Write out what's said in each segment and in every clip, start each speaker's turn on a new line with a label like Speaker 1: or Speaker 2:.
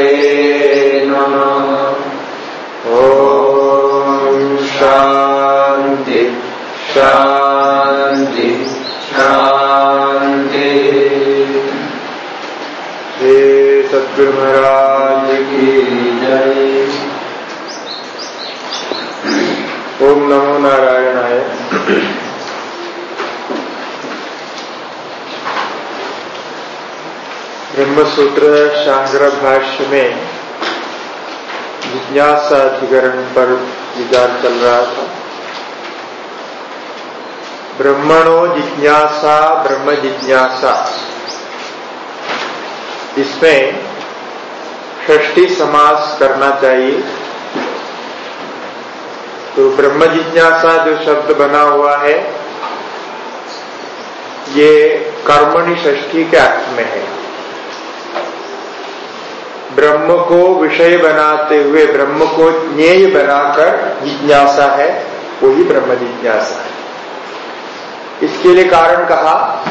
Speaker 1: praise Brahmasutra शांग्र भाष्य में जिज्ञासा अधिकरण पर विचार चल रहा था। ब्रह्मणो जिज्ञासा, ब्रह्म जिज्ञासा। इसमें षष्ठी समास करना चाहिए। तो ब्रह्म जिज्ञासा जो शब्द बना हुआ है, ये कर्मणि षष्ठी के अर्थ में है। ब्रह्म को विषय बनाते हुए, ब्रह्म को ज्ञेय बनाकर जिज्ञासा है, वही ब्रह्म जिज्ञासा है। इसके लिए कारण कहा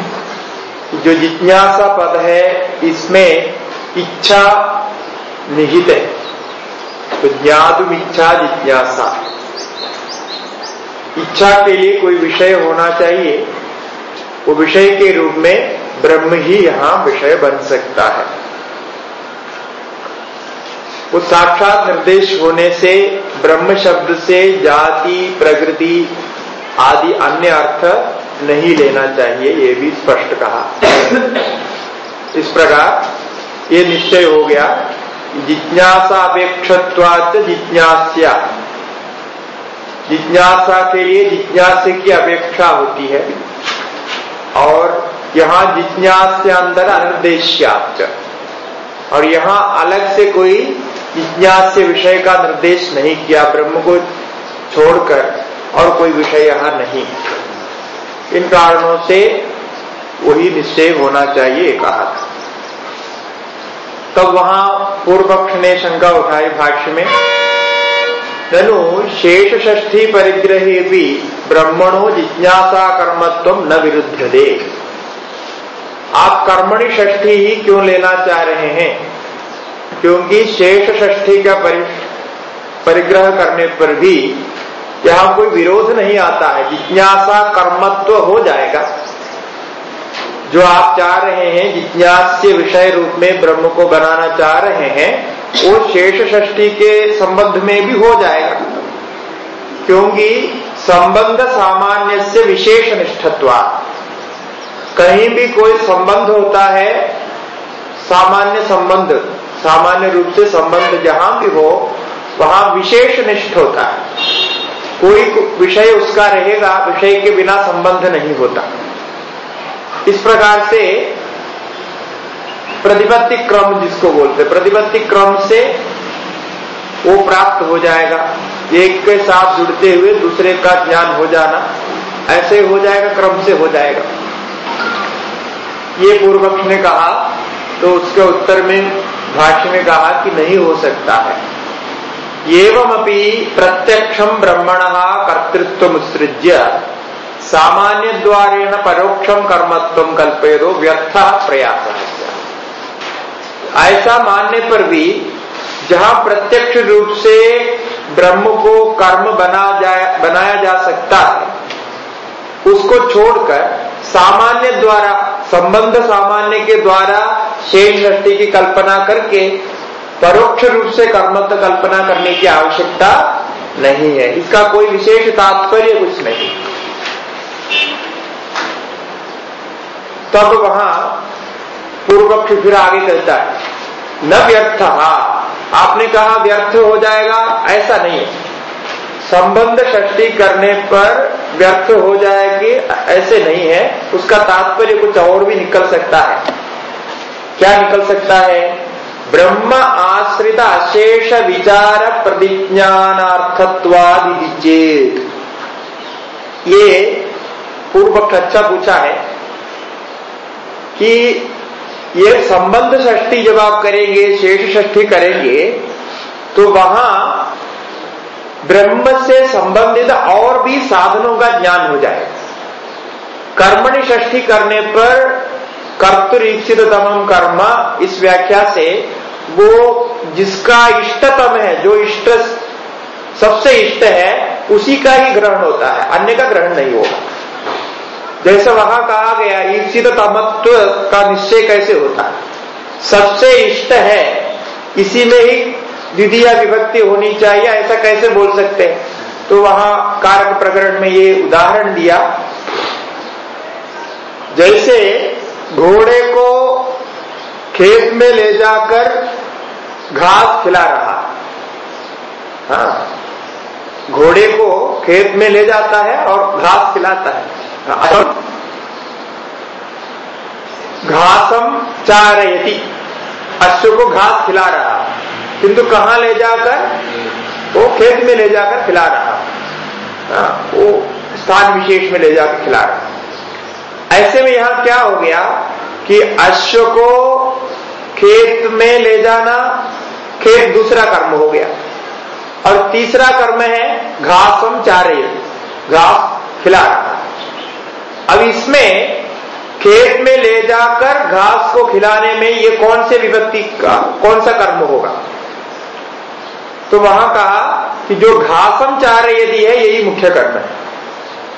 Speaker 1: जो जिज्ञासा पद है, इसमें इच्छा निहित है। तो ज्ञातुम इच्छा जिज्ञासा। इच्छा के लिए कोई विषय होना चाहिए, वो विषय के रूप में ब्रह्म ही यहाँ विषय बन सकता है। वो साक्षात निर्देश होने से, ब्रह्म शब्द से, जाति, प्रकृति आदि अन्य अर्थ नहीं लेना चाहिए, ये भी स्पष्ट कहा। इस प्रकार ये निश्चय हो गया। जिज्ञासापेक्षत्वाच जिज्ञास्या। जिज्ञासा के लिए जिज्ञासे की अपेक्षा होती है। और यहाँ जिज्ञास अंदर अनिर्देश्याच और यहाँ अलग से कोई जिज्ञास से विषय का निर्देश नहीं किया, ब्रह्म को छोड़कर और कोई विषय यहाँ नहीं इन कारणों से वही निश्चय होना चाहिए कहा तब वहाँ पूर्व पक्ष ने शंका उठाई भाष्य में, ननु शेष षष्ठी परिग्रहे भी ब्रह्मणो जिज्ञासा कर्मत्व न विरुद्ध दे आप कर्मणि षष्ठी ही क्यों लेना चाह रहे हैं? क्योंकि शेष षष्ठी का परिग्रह करने पर भी यहाँ कोई विरोध नहीं आता है। जिज्ञासा कर्मत्व हो जाएगा। जो आप चाह रहे हैं जिज्ञास्य विषय रूप में ब्रह्म को बनाना चाह रहे हैं, वो शेष षष्ठी के संबंध में भी हो जाएगा। क्योंकि संबंध सामान्य से विशेष निष्ठत्वा। कहीं भी कोई संबंध होता है, सामान्य संबंध सामान्य रूप से संबंध जहाँ भी हो, वहाँ विशेष निष्ठ होता है। कोई विषय उसका रहेगा, विषय के बिना संबंध नहीं होता। इस प्रकार से प्रतिपत्ति क्रम जिसको बोलते प्रतिपत्ति क्रम से वो प्राप्त हो जाएगा। एक के साथ जुड़ते हुए दूसरे का ज्ञान हो जाना, ऐसे हो जाएगा, क्रम से हो जाएगा। ये पूर्व पक्ष ने कहा तो उसके उत्तर में भाष्य में कहा कि नहीं हो सकता है। एवमपि प्रत्यक्षम ब्रह्मण कर्तृत्व मुत्सृज्य सामान्य द्वारेण परोक्षम कर्मत्व कल्पेदो व्यर्थ प्रयास ऐसा मानने पर भी जहाँ प्रत्यक्ष रूप से ब्रह्म को कर्म बना जाए बनाया जा सकता है, उसको छोड़कर सामान्य द्वारा, संबंध सामान्य के द्वारा शेष शक्ति की कल्पना करके परोक्ष रूप से कर्मत्व कल्पना करने की आवश्यकता नहीं है। इसका कोई विशेष तात्पर्य कुछ नहीं। तब वहाँ पूर्व पक्ष फिर आगे कहता है। न व्यर्थ। आपने कहा व्यर्थ हो जाएगा, ऐसा नहीं है। संबंध षष्टि करने पर व्यर्थ हो जाएगी, ऐसे नहीं है। उसका तात्पर्य कुछ और भी निकल सकता है। क्या निकल सकता है? ब्रह्म आश्रित अशेष विचार प्रतिज्ञानार्थत्वादि चेत ये पूर्व अच्छा पूछा है कि ये संबंध षष्टि जब आप करेंगे, शेष षष्टि करेंगे तो वहाँ ब्रह्म से संबंधित और भी साधनों का ज्ञान हो जाए। कर्मणि षष्ठी करने पर कर्तुरीक्षित तमम कर्म, इस व्याख्या से वो जिसका इष्टतम है, जो इष्ट सबसे इष्ट है, उसी का ही ग्रहण होता है, अन्य का ग्रहण नहीं होगा। जैसे वहाँ कहा गया ईक्षित तमत्व का निश्चय कैसे होता है? सबसे इष्ट है, इसी में ही द्वितीय विभक्ति होनी चाहिए, ऐसा कैसे बोल सकते हैं? तो वहाँ कारक प्रकरण में ये उदाहरण दिया। जैसे घोड़े को खेत में ले जाकर घास खिला रहा। हाँ। घोड़े को खेत में ले जाता है और घास खिलाता है। घासम चारयति। अश्व को घास खिला रहा। किंतु कहा ले जाकर? वो खेत में ले जाकर खिला रहा। हाँ, वो स्थान विशेष में ले जाकर खिला रहा। ऐसे में यहाँ क्या हो गया कि अश्व को खेत में ले जाना खेत दूसरा कर्म हो गया। और तीसरा कर्म है घास हम चारे घास खिला रहा। अब इसमें खेत में ले जाकर घास को खिलाने में ये कौन से विभक्ति का कौन सा कर्म होगा? तो वहाँ कहा कि जो घासम चाह रहे यदि है, यही मुख्य कर्म है।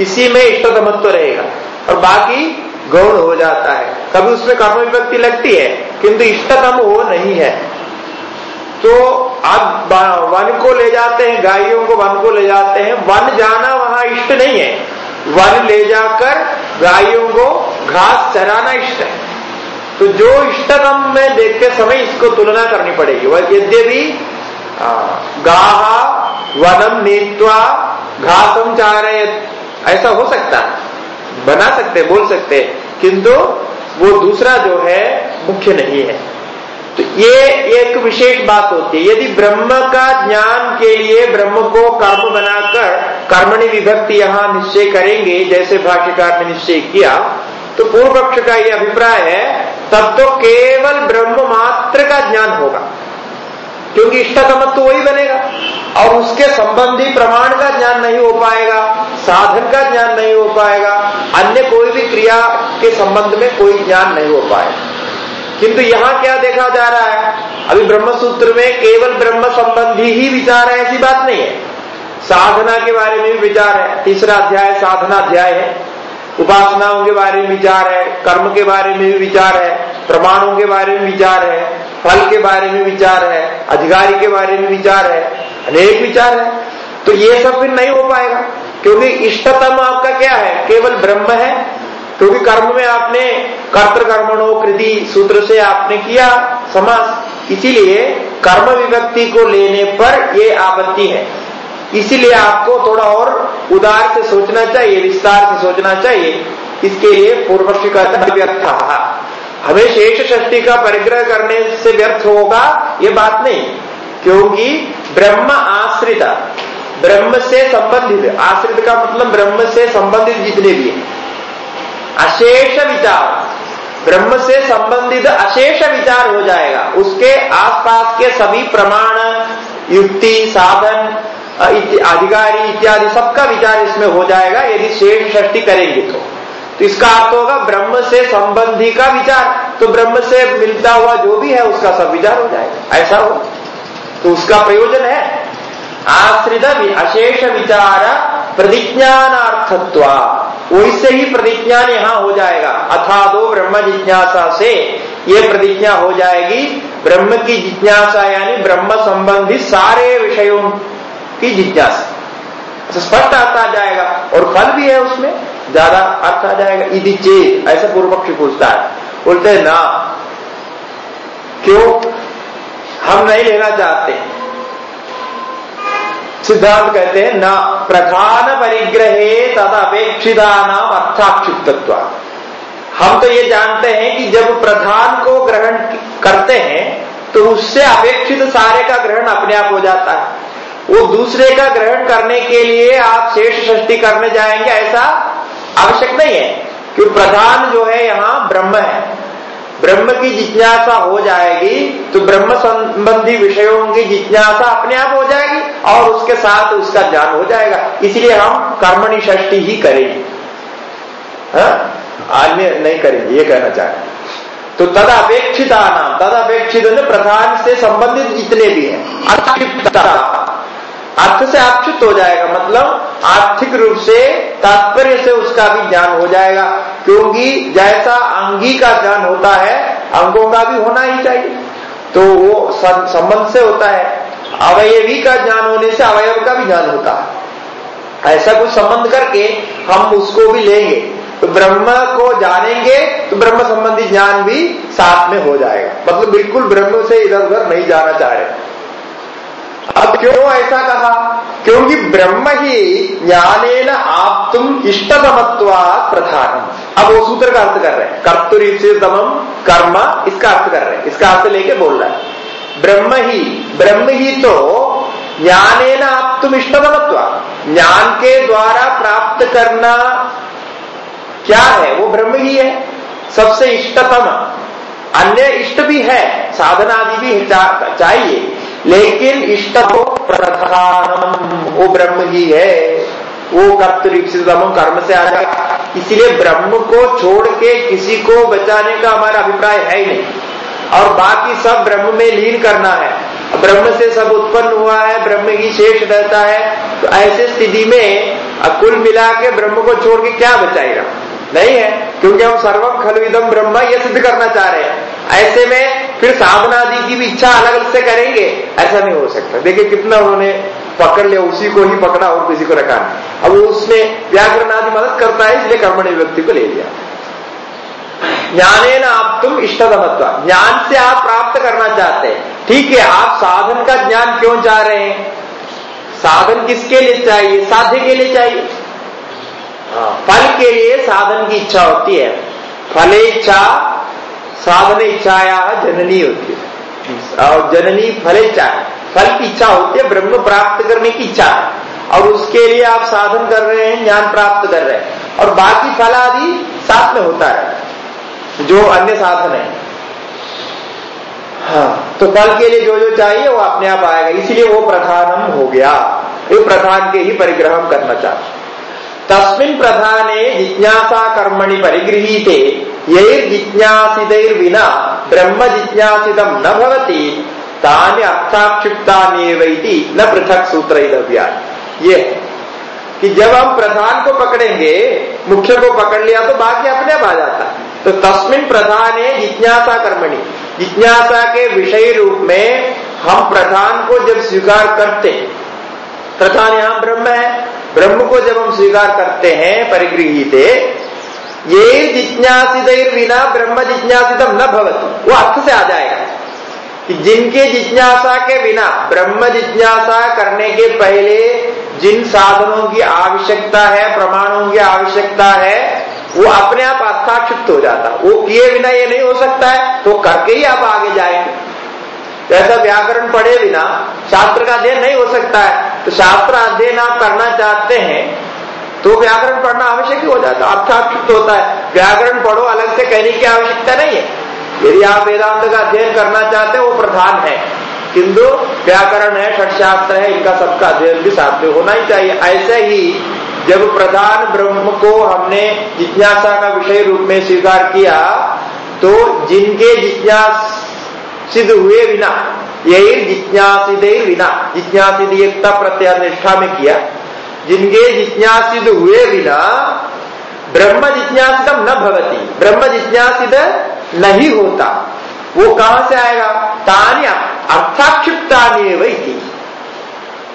Speaker 1: इसी में इष्टतमत्व रहेगा। और बाकी गौण हो जाता है। कभी उसमें कर्म विभक्ति लगती है, किंतु इष्टतम वो नहीं है। तो आप वन को ले जाते हैं, गायों को वन को ले जाते हैं, वन जाना वहाँ इष्ट नहीं है। वन ले जाकर गायों को घास चराना इष्ट है। तो जो इष्टतम में देखते समय इसको तुलना करनी पड़ेगी। वह यद्यपि गाहा वनम नीत्वा घासम रहे ऐसा हो सकता है। बना सकते, बोल सकते। किंतु वो दूसरा जो है, मुख्य नहीं है। तो ये एक विशेष बात होती है। यदि ब्रह्म का ज्ञान के लिए ब्रह्म को कर्म बनाकर कर्मणि विभक्ति यहाँ निश्चय करेंगे, जैसे भाष्यकार ने निश्चय किया तो पूर्व पक्ष का ये अभिप्राय है, तब तो केवल ब्रह्म मात्र का ज्ञान होगा। क्योंकि इष्टतमत्व तो वही बनेगा। और उसके संबंधी प्रमाण का ज्ञान नहीं हो पाएगा, साधन का ज्ञान नहीं हो पाएगा, अन्य कोई भी क्रिया के संबंध में कोई ज्ञान नहीं हो पाएगा। किंतु यहाँ क्या देखा जा रहा है? अभी ब्रह्म सूत्र में केवल ब्रह्म संबंधी ही विचार है, ऐसी बात नहीं है। साधना के बारे में भी विचार है। तीसरा अध्याय साधना अध्याय है। उपासनाओं के बारे में विचार है, कर्म के बारे में भी विचार है, प्रमाणों के बारे में विचार है, फल के बारे में विचार है, अधिकारी के बारे में विचार है, अनेक विचार है। तो ये सब फिर नहीं हो पाएगा, क्योंकि इष्टतम आपका क्या है? केवल ब्रह्म है। क्योंकि कर्म में आपने कर्त कर्मणो कृति, सूत्र से आपने किया समास। इसीलिए कर्म विभक्ति को लेने पर ये आपत्ति है। इसीलिए आपको थोड़ा और उदार से सोचना चाहिए, विस्तार से सोचना चाहिए। इसके लिए पूर्व का व्यर्थ हमें शेष शक्ति का परिग्रह करने से व्यर्थ होगा ये बात नहीं, क्योंकि ब्रह्म आश्रित, ब्रह्म से संबंधित। आश्रित का मतलब ब्रह्म से संबंधित जितने भी अशेष विचार, ब्रह्म से संबंधित अशेष विचार हो जाएगा। उसके आसपास के सभी प्रमाण, युक्ति, साधन अधिकारी इत्यादि सबका विचार इसमें हो जाएगा, यदि शेष षष्टि करेंगे तो। तो इसका अर्थ होगा ब्रह्म से संबंधी का विचार। तो ब्रह्म से मिलता हुआ जो भी है, उसका सब विचार हो जाएगा। ऐसा हो। तो उसका प्रयोजन है। आश्रित अशेष विचार प्रतिज्ञानार्थत्व। वैसे ही प्रतिज्ञान यहाँ हो जाएगा। अथा दो ब्रह्म जिज्ञासा से ये प्रतिज्ञा हो जाएगी। ब्रह्म की जिज्ञासा यानी ब्रह्म संबंधी सारे विषयों की जिज्ञासा। स्पष्ट आ जाएगा, और फल भी है उसमें, ज़्यादा अर्थ आ जाएगा। इधि चेत, ऐसा पूर्व पक्षी पूछता है। बोलते ना, क्यों? हम नहीं लेना चाहते। सिद्धांत कहते हैं, न, प्रधान परिग्रहे तथा अपेक्षिता नाम अर्थाक्षिप्तत्व। हम तो ये जानते हैं कि जब प्रधान को ग्रहण करते हैं तो उससे अपेक्षित सारे का ग्रहण अपने आप हो जाता है। वो दूसरे का ग्रहण करने के लिए आप शेष सृष्टि करने जाएँगे, ऐसा आवश्यक नहीं है। क्योंकि प्रधान जो है यहाँ ब्रह्म है। ब्रह्म की जिज्ञासा हो जाएगी तो ब्रह्म संबंधी विषयों की जिज्ञासा अपने आप हो जाएगी और उसके साथ उसका ज्ञान हो जाएगा। इसलिए हम कर्मणि षष्टि ही करेंगे। हाँ? अन्य नहीं करेंगे, ये कहना चाहे तो तद अपेक्षिता नाम तद अपेक्षित प्रधान से संबंधित जितने भी हैं अर्थ से आक्षित हो जाएगा मतलब आर्थिक रूप से तात्पर्य से उसका भी ज्ञान हो जाएगा, क्योंकि जैसा अंगी का ज्ञान होता है, अंगों का भी होना ही चाहिए। तो वो संबंध से होता है। अवयवी का ज्ञान होने से अवयव का भी ज्ञान होता है। ऐसा कुछ संबंध करके हम उसको भी लेंगे। तो ब्रह्म को जानेंगे तो ब्रह्म संबंधी ज्ञान भी साथ में हो जाएगा। मतलब बिल्कुल ब्रह्म से इधर उधर नहीं जाना चाह रहे। अब क्यों ऐसा कहा? क्योंकि ब्रह्म ही ज्ञान आप तुम इष्टतमत्वा प्रधान अब वो सूत्र का अर्थ कर रहे हैं। कर्तुरीतम कर्म, इसका अर्थ कर रहे हैं। इसका अर्थ लेके बोल रहा है। ब्रह्म ही ब्रह्म ही तो ज्ञान आप तुम इष्टतमत्व ज्ञान के द्वारा प्राप्त करना क्या है? वो ब्रह्म ही है। सबसे इष्टतम। अन्य इष्ट भी है। साधना आदि भी चाहिए। लेकिन इष्ट तो प्रधानम, वो ब्रह्म ही है। वो कर्तरिक्षितम कर्म से आ जाएगा इसलिए ब्रह्म को छोड़ के किसी को बचाने का हमारा अभिप्राय है ही नहीं। और बाकी सब ब्रह्म में लीन करना है। ब्रह्म से सब उत्पन्न हुआ है, ब्रह्म ही शेष रहता है। तो ऐसे स्थिति में कुल मिला के ब्रह्म को छोड़ के क्या बचाएगा? नहीं है, क्योंकि हम सर्वम खलविदम ब्रह्म ये सिद्ध करना चाह रहे हैं। ऐसे में फिर साधना आदि की भी इच्छा अलग अलग से करेंगे, ऐसा नहीं हो सकता। देखिए कितना उन्होंने पकड़ लिया, उसी को ही पकड़ा और किसी को रखा अब उसमें व्याकरण आदि मदद करता है, इसलिए कर्मणी व्यक्ति को ले लिया। ज्ञाने न आप तुम इष्टतमत्व। ज्ञान से आप प्राप्त करना चाहते हैं। ठीक है, आप साधन का ज्ञान क्यों चाह रहे हैं? साधन किसके लिए चाहिए? साध्य के लिए चाहिए? फल के लिए साधन की इच्छा होती है। फले इच्छा, साधन इच्छाया जननी होती है। और जननी फल इच्छा फल की इच्छा होती है, ब्रह्म प्राप्त करने की इच्छा है। और उसके लिए आप साधन कर रहे हैं, ज्ञान प्राप्त कर रहे हैं। और बाकी फल आदि साथ में होता है, जो अन्य साधन है। हाँ तो फल के लिए जो जो चाहिए, वो अपने आप आएगा। इसीलिए वो प्रधानम हो गया। ये प्रधान के ही परिग्रह करना चाहते तस्मिन प्रधाने जिज्ञासा कर्मणि परिगृहीते, यैर्जिज्ञासितैर्विना ब्रह्म जिज्ञासितम न भवति, तानि अर्थाक्षिप्तान्येवैति न पृथक सूत्र ये। कि जब हम प्रधान को पकड़ेंगे, मुख्य को पकड़ लिया तो बाकी अपने आप आ जाता। है तो तस्मिन प्रधान है जिज्ञासा कर्मणि जिज्ञासा के विषय रूप में हम प्रधान को जब स्वीकार करते, प्रधान यहाँ ब्रह्म है ब्रह्म को जब हम स्वीकार करते हैं, परिगृहित, ये जिज्ञासित बिना ब्रह्म जिज्ञासितम न भवती। वो अर्थ से आ जाएगा कि जिनके जिज्ञासा के बिना, ब्रह्म जिज्ञासा करने के पहले जिन साधनों की आवश्यकता है, प्रमाणों की आवश्यकता है, वो अपने आप अर्थाक्षिप्त हो जाता। वो किए बिना ये नहीं हो सकता है तो करके ही आप आगे जाएँगे। ऐसा व्याकरण पढ़े बिना शास्त्र का अध्ययन नहीं हो सकता है तो शास्त्र अध्ययन आप करना चाहते हैं तो व्याकरण पढ़ना आवश्यक ही हो जाता है अर्थाक्षिप्त होता है, व्याकरण पढ़ो, अलग से कहने की आवश्यकता नहीं है। यदि आप वेदांत का अध्ययन करना चाहते हैं, वो प्रधान है। किंतु व्याकरण है षटशास्त्र है, इनका सबका अध्ययन भी साथ में होना ही चाहिए। ऐसे ही जब प्रधान ब्रह्म को हमने जिज्ञासा का विषय रूप में स्वीकार किया तो जिनके जिज्ञास सिद्ध हुए बिना यही जिज्ञासिद बिना जिज्ञासिद एकता प्रत्यय निष्ठा में किया जिनके जिज्ञासिद हुए बिना ब्रह्म जिज्ञासितम न भवती ब्रह्म जिज्ञासित नहीं होता वो कहाँ से आएगा तान्या अर्थाक्षिप्ता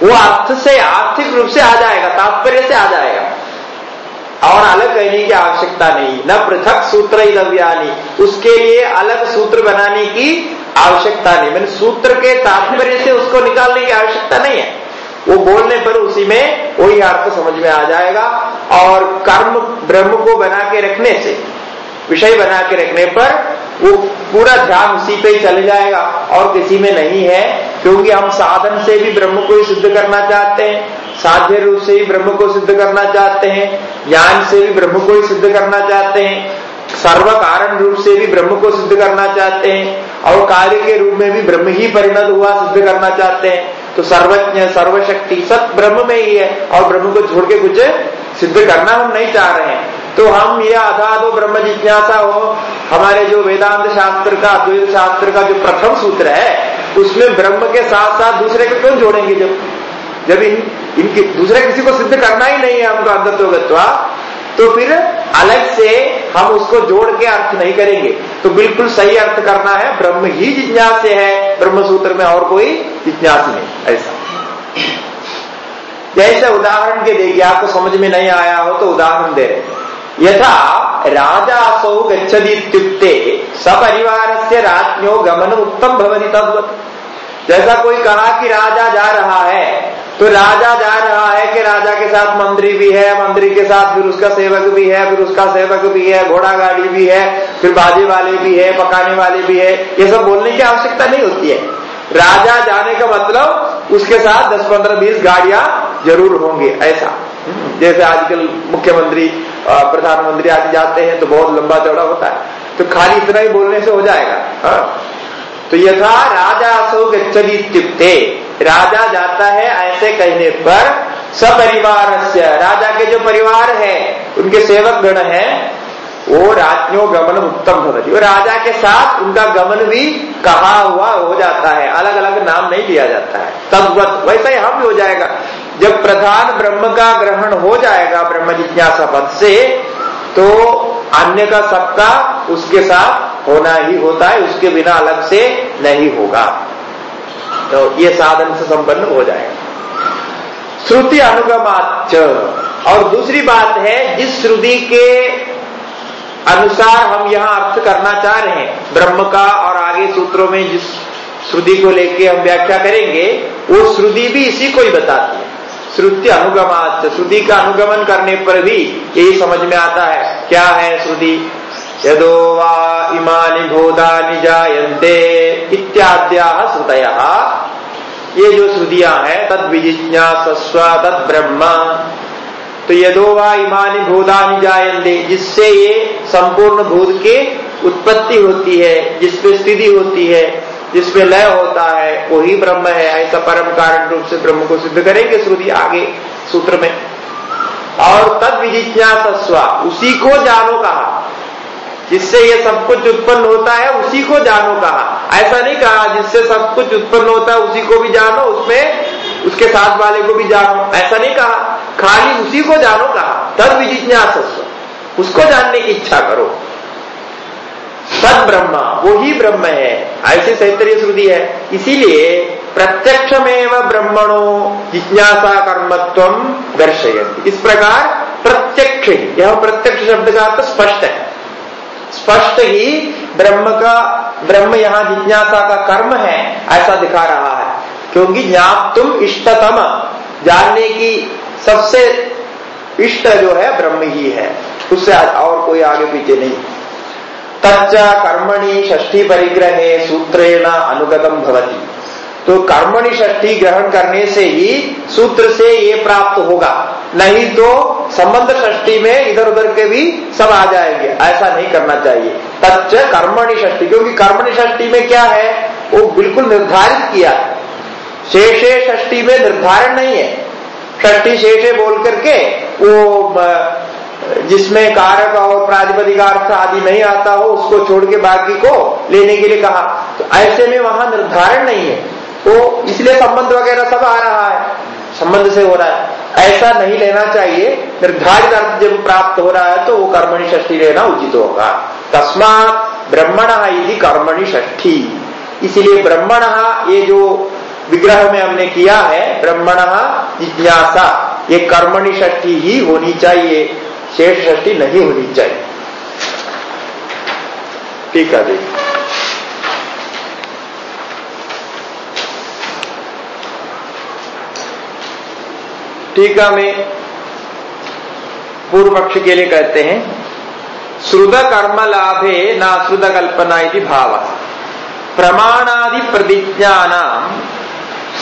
Speaker 1: वो अर्थ से आर्थिक रूप से आ जाएगा तात्पर्य से आ जाएगा और अलग कहने की आवश्यकता नहीं। न पृथक सूत्र ही उसके लिए अलग सूत्र बनाने की आवश्यकता नहीं। मैंने सूत्र के तात्पर्य से उसको निकालने की आवश्यकता नहीं है। वो बोलने पर उसी में वही अर्थ समझ में आ जाएगा। और कर्म, ब्रह्म को बना के रखने से, विषय बना के रखने पर वो पूरा ध्यान उसी पे ही चले जाएगा। और किसी में नहीं है, क्योंकि हम साधन से भी ब्रह्म को ही सिद्ध करना चाहते हैं। साध्य रूप से ही ब्रह्म को सिद्ध करना चाहते हैं, ज्ञान से भी ब्रह्म को ही सिद्ध करना चाहते हैं, सर्व कारण रूप से भी ब्रह्म को सिद्ध करना चाहते हैं, और कार्य के रूप में भी ब्रह्म ही परिणत हुआ सिद्ध करना चाहते हैं तो सर्वज्ञ, सर्वशक्ति सब ब्रह्म में ही है, और ब्रह्म को छोड़ के कुछ सिद्ध करना हम नहीं चाह रहे हैं। तो हम ये अथाधो ब्रह्म जिज्ञासा हो, हमारे जो वेदांत शास्त्र का, अद्वैत शास्त्र का जो प्रथम सूत्र है, उसमें ब्रह्म के साथ साथ दूसरे को क्यों जोड़ेंगे जब? जब इन इनकी, दूसरे किसी को सिद्ध करना ही नहीं है हमको अंधत्वगत्वा। तो फिर अलग से हम उसको जोड़ के अर्थ नहीं करेंगे। तो बिल्कुल सही अर्थ करना है, ब्रह्म ही जिज्ञास है। ब्रह्म सूत्र में और कोई जिज्ञास नहीं, ऐसा। जैसे उदाहरण के देखिए, आपको समझ में नहीं आया हो तो उदाहरण दे रहे यथा राजासौ गच्छदीत्युक्ते सपरिवार से राज्ञो गमन उत्तम भवनी तद्वत। जैसा कोई कहा कि राजा जा रहा है तो राजा जा रहा है कि राजा के साथ मंत्री भी है, मंत्री के साथ फिर उसका सेवक भी है, फिर उसका सेवक भी है, घोड़ा गाड़ी भी है, फिर बाजे वाले भी है, पकाने वाले भी है, ये सब बोलने की आवश्यकता नहीं होती है। राजा जाने का मतलब उसके साथ दस पंद्रह बीस गाड़ियाँ ज़रूर होंगे, ऐसा। जैसे आजकल मुख्यमंत्री प्रधानमंत्री आदि जाते हैं तो बहुत लंबा चौड़ा होता है। तो खाली इतना ही बोलने से हो जाएगा हाँ। तो यथा राजा सो गच्छदी राजा जाता है ऐसे कहने पर सपरिवार राजा के जो परिवार है, उनके सेवक गण है, वो राज्यों गमन उत्तम भवती। वो राजा के साथ उनका गमन भी कहा हुआ हो जाता है। अलग अलग नाम नहीं लिया जाता है। तद्वत वैसा यहाँ भी हो जाएगा। जब प्रधान ब्रह्म का ग्रहण हो जाएगा ब्रह्म जिज्ञासा पद से तो अन्य का सबका उसके साथ होना ही होता है, उसके बिना अलग से नहीं होगा। तो ये साधन से संपन्न हो जाएगा। श्रुति अनुगमाच और दूसरी बात है, जिस श्रुति के अनुसार हम यहाँ अर्थ करना चाह रहे हैं, ब्रह्म का और आगे सूत्रों में जिस श्रुति को लेके हम व्याख्या करेंगे, वो श्रुति भी इसी को ही बताती है। श्रुति अनुगमाच श्रुति का अनुगमन करने पर भी यही समझ में आता है। क्या है श्रुति? यदो वा इमानि भूतानि जायन्ते इत्याद्या श्रुतया। ये जो श्रुतियाँ हैं तद विजिज्ञासस्व तद ब्रह्म तो यदो वा इमानी भूतानि जायन्ते, जिससे ये संपूर्ण भूत की उत्पत्ति होती है जिसपे स्थिति होती है जिसमें लय होता है, वही ब्रह्म है, ऐसा परम कारण रूप से ब्रह्म को सिद्ध करेंगे श्रुति आगे सूत्र में। और तद विजिज्ञासस्व उसी को जानो कहा। जिससे ये सब कुछ उत्पन्न होता है, उसी को जानो कहा। ऐसा नहीं कहा, जिससे सब कुछ उत्पन्न होता है, उसी को भी जानो, उसमें उसके साथ वाले को भी जानो। ऐसा नहीं कहा, खाली उसी को जानो कहा। तद विजिज्ञासस्व उसको जानने की इच्छा करो। सद ब्रह्म वो ही ब्रह्म है। ऐसी सैतरीय श्रुति है। इसीलिए प्रत्यक्ष में ब्रह्मणो जिज्ञासा कर्मत्व दर्शयती इस प्रकार प्रत्यक्ष ही यह प्रत्यक्ष शब्द का अर्थ स्पष्ट है। स्पष्ट ही ब्रह्म का, ब्रह्म यहाँ जिज्ञासा का कर्म है, ऐसा दिखा रहा है। क्योंकि ज्ञाप तुम इष्टतम, जानने की सबसे इष्ट जो है, ब्रह्म ही है। उससे और कोई आगे पीछे नहीं। तच्च कर्मणि षष्ठी परिग्रह सूत्रेण अनुगतम भवती। तो कर्मणि षष्ठी ग्रहण करने से ही सूत्र से ये प्राप्त होगा। नहीं तो संबंध षष्ठी में इधर उधर के भी सब आ जाएँगे। ऐसा नहीं करना चाहिए। तच्च कर्मणि षष्ठी, क्योंकि कर्मणि षष्ठी में क्या है? वो बिल्कुल निर्धारित किया शेषे षष्ठी में निर्धारण नहीं है। षष्ठी शेषे बोल करके वो जिसमें कारक और प्रातिपदिक अर्थ आदि नहीं आता हो, उसको छोड़ के बाकी को लेने के लिए कहा। तो ऐसे में वहाँ निर्धारण नहीं है। तो इसलिए संबंध वगैरह सब आ रहा है। संबंध से हो रहा है। ऐसा नहीं लेना चाहिए। निर्धारित अर्थ जब प्राप्त हो रहा है तो वो कर्मणि षष्ठी लेना उचित होगा। तस्मात ब्रह्मण यदि कर्मणि षष्ठी। इसलिए ब्रह्मण ये जो विग्रह में हमने किया है, ब्रह्मण जिज्ञासा, ये कर्मणि षष्ठी ही होनी चाहिए। शेष षष्ठी नहीं होनी चाहिए। ठीक है जी। टीका में पूर्व पक्ष के लिए कहते हैं श्रुद कर्म लाभे न श्रुद कल्पना भाव। प्रमाणादि प्रतिज्ञा नाम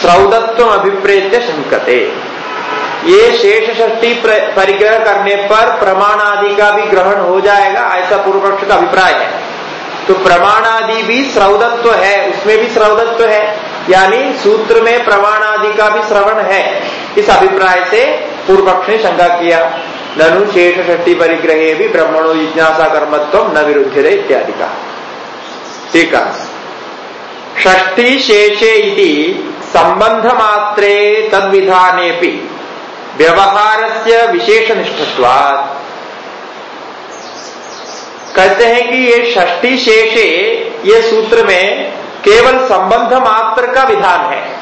Speaker 1: श्रौदत्व अभिप्रेत्य शंकते ये शेष षष्टी परिग्रह करने पर प्रमाण आदि का भी ग्रहण हो जाएगा, ऐसा पूर्व पक्ष का अभिप्राय है। तो प्रमाण आदि भी श्रवदत्व है, उसमें भी श्रवदत्व है, यानी सूत्र में प्रमाण आदि का भी श्रवण है। इस अभिप्राय से पूर्व पक्ष ने शंका किया, ननु शेष षष्टी परिग्रहे भी ब्रह्मणो जिज्ञासा कर्मत्व न विरुद्ध इत्यादि का। ठीक है। षष्ठी शेषे संबंध मात्रे तद विधाने व्यवहार से विशेष निष्ठत्वाद कहते हैं कि ये षष्ठी शेषे, ये सूत्र में केवल संबंध मात्र का विधान है।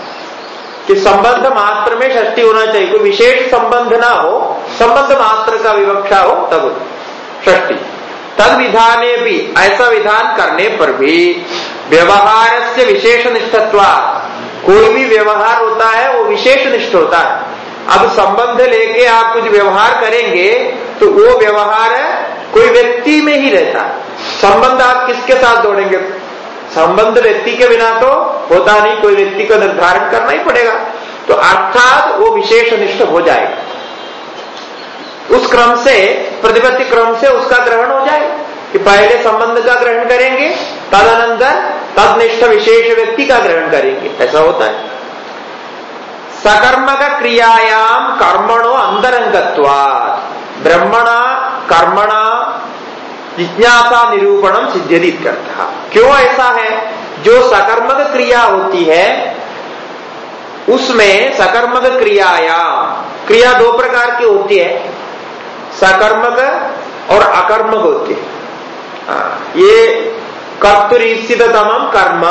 Speaker 1: कि संबंध मात्र में षष्ठी होना चाहिए, कोई विशेष संबंध ना हो, संबंध मात्र का विवक्षा हो, तब षष्ठी। तद विधाने भी, ऐसा विधान करने पर भी व्यवहार से विशेष निष्ठत्वा कोई भी व्यवहार होता है, वो विशेष निष्ठ होता है। अब संबंध लेके आप कुछ व्यवहार करेंगे तो वो व्यवहार कोई व्यक्ति में ही रहता संबंध आप किसके साथ जोड़ेंगे? संबंध व्यक्ति के बिना तो होता नहीं, कोई व्यक्ति को निर्धारण करना ही पड़ेगा। तो अर्थात वो विशेष निष्ठ हो जाएगा। उस क्रम से, प्रतिपत्ति क्रम से उसका ग्रहण हो जाए कि पहले संबंध का ग्रहण करेंगे, तदनंतर तदनिष्ठ विशेष व्यक्ति का ग्रहण करेंगे। ऐसा होता है। सकर्मक क्रियायाम कर्मणो अंतरंगत्वाद ब्रह्मणा कर्मणा जिज्ञासा निरूपणम सिद्ध्यति करता क्यों ऐसा है? जो सकर्मक क्रिया होती है उसमें सकर्मक क्रियायाम क्रिया दो प्रकार की होती है सकर्मक और अकर्मक होती है। हाँ, ये कर्तुरीसित तमम कर्म।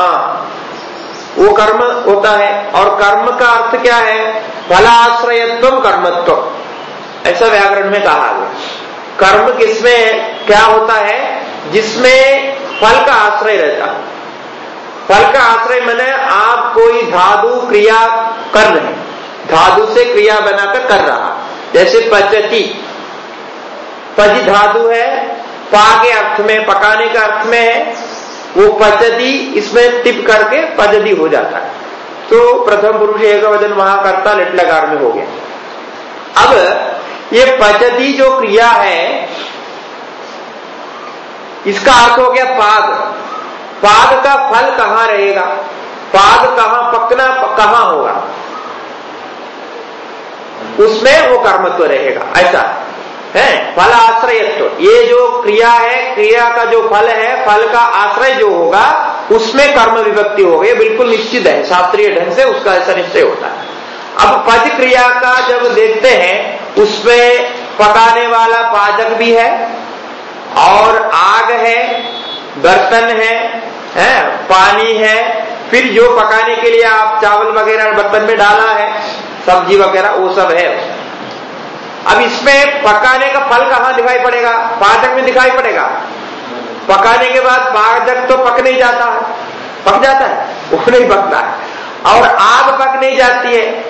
Speaker 1: वो कर्म होता है। और कर्म का अर्थ क्या है? फलाश्रयत्व कर्मत्व। ऐसा व्याकरण में कहा गया कर्म किसमें क्या होता है? जिसमें फल का आश्रय रहता है। फल का आश्रय मैंने आप कोई धातु क्रिया कर रहे धातु से क्रिया बनाकर कर रहा जैसे पचती। पज धातु है, पा के अर्थ में, पकाने का अर्थ में है। वो पचती इसमें टिप करके पजदी हो जाता है। तो प्रथम पुरुष एक वज़न वहाँ करता लिट लकार में हो गया। अब ये पचती जो क्रिया है, इसका अर्थ हो गया पाद। पाद का फल कहाँ रहेगा? पाद कहाँ पकना, कहाँ होगा? उसमें वो कर्मत्व रहेगा, ऐसा। फल आश्रयत्व। ये जो क्रिया है क्रिया का जो फल है फल का आश्रय जो होगा उसमें कर्म विभक्ति हो गई बिल्कुल निश्चित है। शास्त्रीय ढंग से उसका ऐसा निश्चय होता है। अब पद क्रिया का जब देखते हैं उसमें पकाने वाला पाचक भी है और आग है बर्तन है, है पानी है फिर जो पकाने के लिए आप चावल वगैरह बर्तन में डाला है सब्ज़ी वगैरह वो सब है। अब इसमें पकाने का फल कहाँ दिखाई पड़ेगा? पाचक में दिखाई पड़ेगा। पकाने के बाद पाचक तो पक नहीं जाता है। पक जाता है? वो नहीं पकता है। और आग पक नहीं जाती है।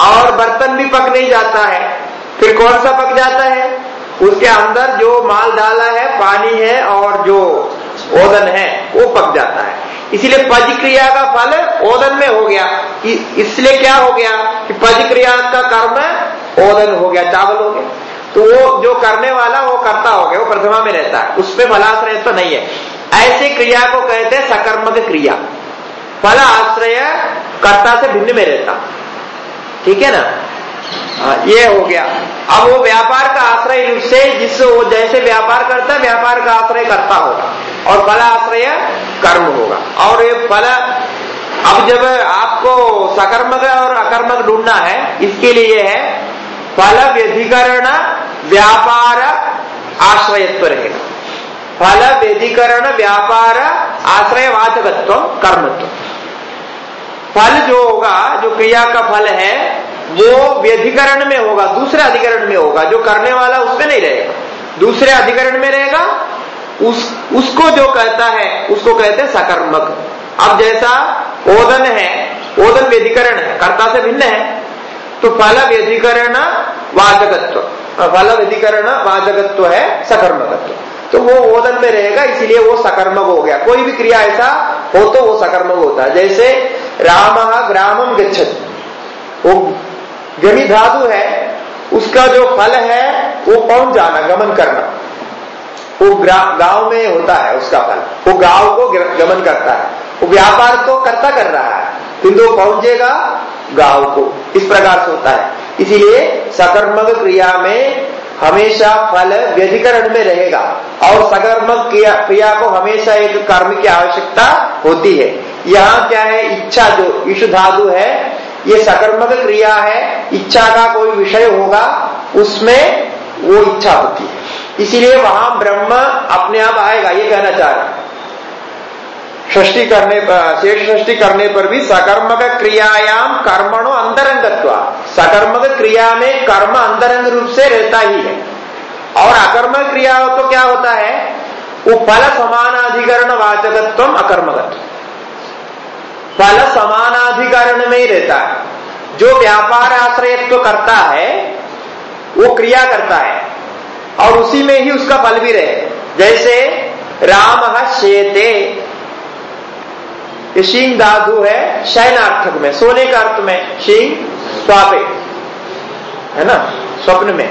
Speaker 1: और बर्तन भी पक नहीं जाता है। फिर कौन सा पक जाता है? उसके अंदर जो माल डाला है, पानी है और जो ओदन है, वो पक जाता है। इसलिए पज क्रिया का फल ओदन में हो गया। इसलिए क्या हो गया कि पज क्रिया का कर्म ओदन हो गया चावल हो गया तो वो जो करने वाला वो करता हो गया वो प्रथमा में रहता है। उसमें फलाश्रय तो नहीं है। ऐसी क्रिया को कहते हैं सकर्मक क्रिया। फल आश्रय कर्ता से भिन्न में रहता। ठीक है ना? हाँ, ये हो गया। अब वो व्यापार का आश्रय से जिस वो जैसे व्यापार करता है व्यापार का आश्रय करता होगा। और फल आश्रय कर्म होगा। और ये फल अब जब आपको सकर्मक और अकर्मक ढूंढना है इसके लिए है फल व्यधिकरण व्यापार आश्रयत्व रहेगा फल व्यधिकरण व्यापार आश्रय वाचकत्व कर्मत्व। फल जो होगा, जो क्रिया का फल है, वो व्यधिकरण में होगा, दूसरे अधिकरण में होगा, जो करने वाला उसमें नहीं रहेगा। दूसरे अधिकरण में रहेगा, उस, उसको जो कहता है, उसको कहते हैं सकर्मक। अब जैसा ओदन है, ओदन व्यधिकरण है, कर्ता से भिन्न है। तो फल व्यधिकरण वाचकत्व। फल व्यधिकरण वाचकत्व है, सकर्मकत्व। तो वो ओदन में रहेगा, इसीलिए वो सकर्मक हो गया। कोई भी क्रिया ऐसा हो तो वो सकर्मक होता है। जैसे राम ग्रामम गच्छत। वो गमी धातु है, उसका जो फल है, वो पहुँच जाना, गमन करना। वो गाँव में होता है उसका फल। वो गाँव को गमन करता है। वो व्यापार तो करता कर रहा है। किंतु पहुंचेगा गाँव को। इस प्रकार से होता है। इसीलिए सकर्मक क्रिया में हमेशा फल व्यधिकरण में रहेगा और सकर्मक क्रिया को हमेशा एक कर्म की आवश्यकता होती है। यहाँ क्या है? इच्छा जो, ईशु धातु है, ये सकर्मक क्रिया है, इच्छा का कोई विषय होगा, उसमें वो इच्छा होती है। इसीलिए वहाँ ब्रह्म अपने आप आएगा, ये कहना चाह रहा षष्टि करने पर शेष षष्टि करने पर भी सकर्मक क्रियायाम कर्मणो अंतरंगत्व सकर्मक क्रिया में कर्म अंतरंग रूप से रहता ही है। और अकर्मक क्रिया हो तो क्या होता है? वो फल समानाधिकरण वाचकत्व अकर्मकत्व फल समानाधिकरण में ही रहता है। जो व्यापार आश्रयत्व करता है, वो क्रिया करता है। और उसी में ही उसका फल भी रहे। जैसे राम शेते ये शींग धातु है शयनार्थक में, सोने का अर्थ में शींग स्वापे, है ना? स्वप्न में।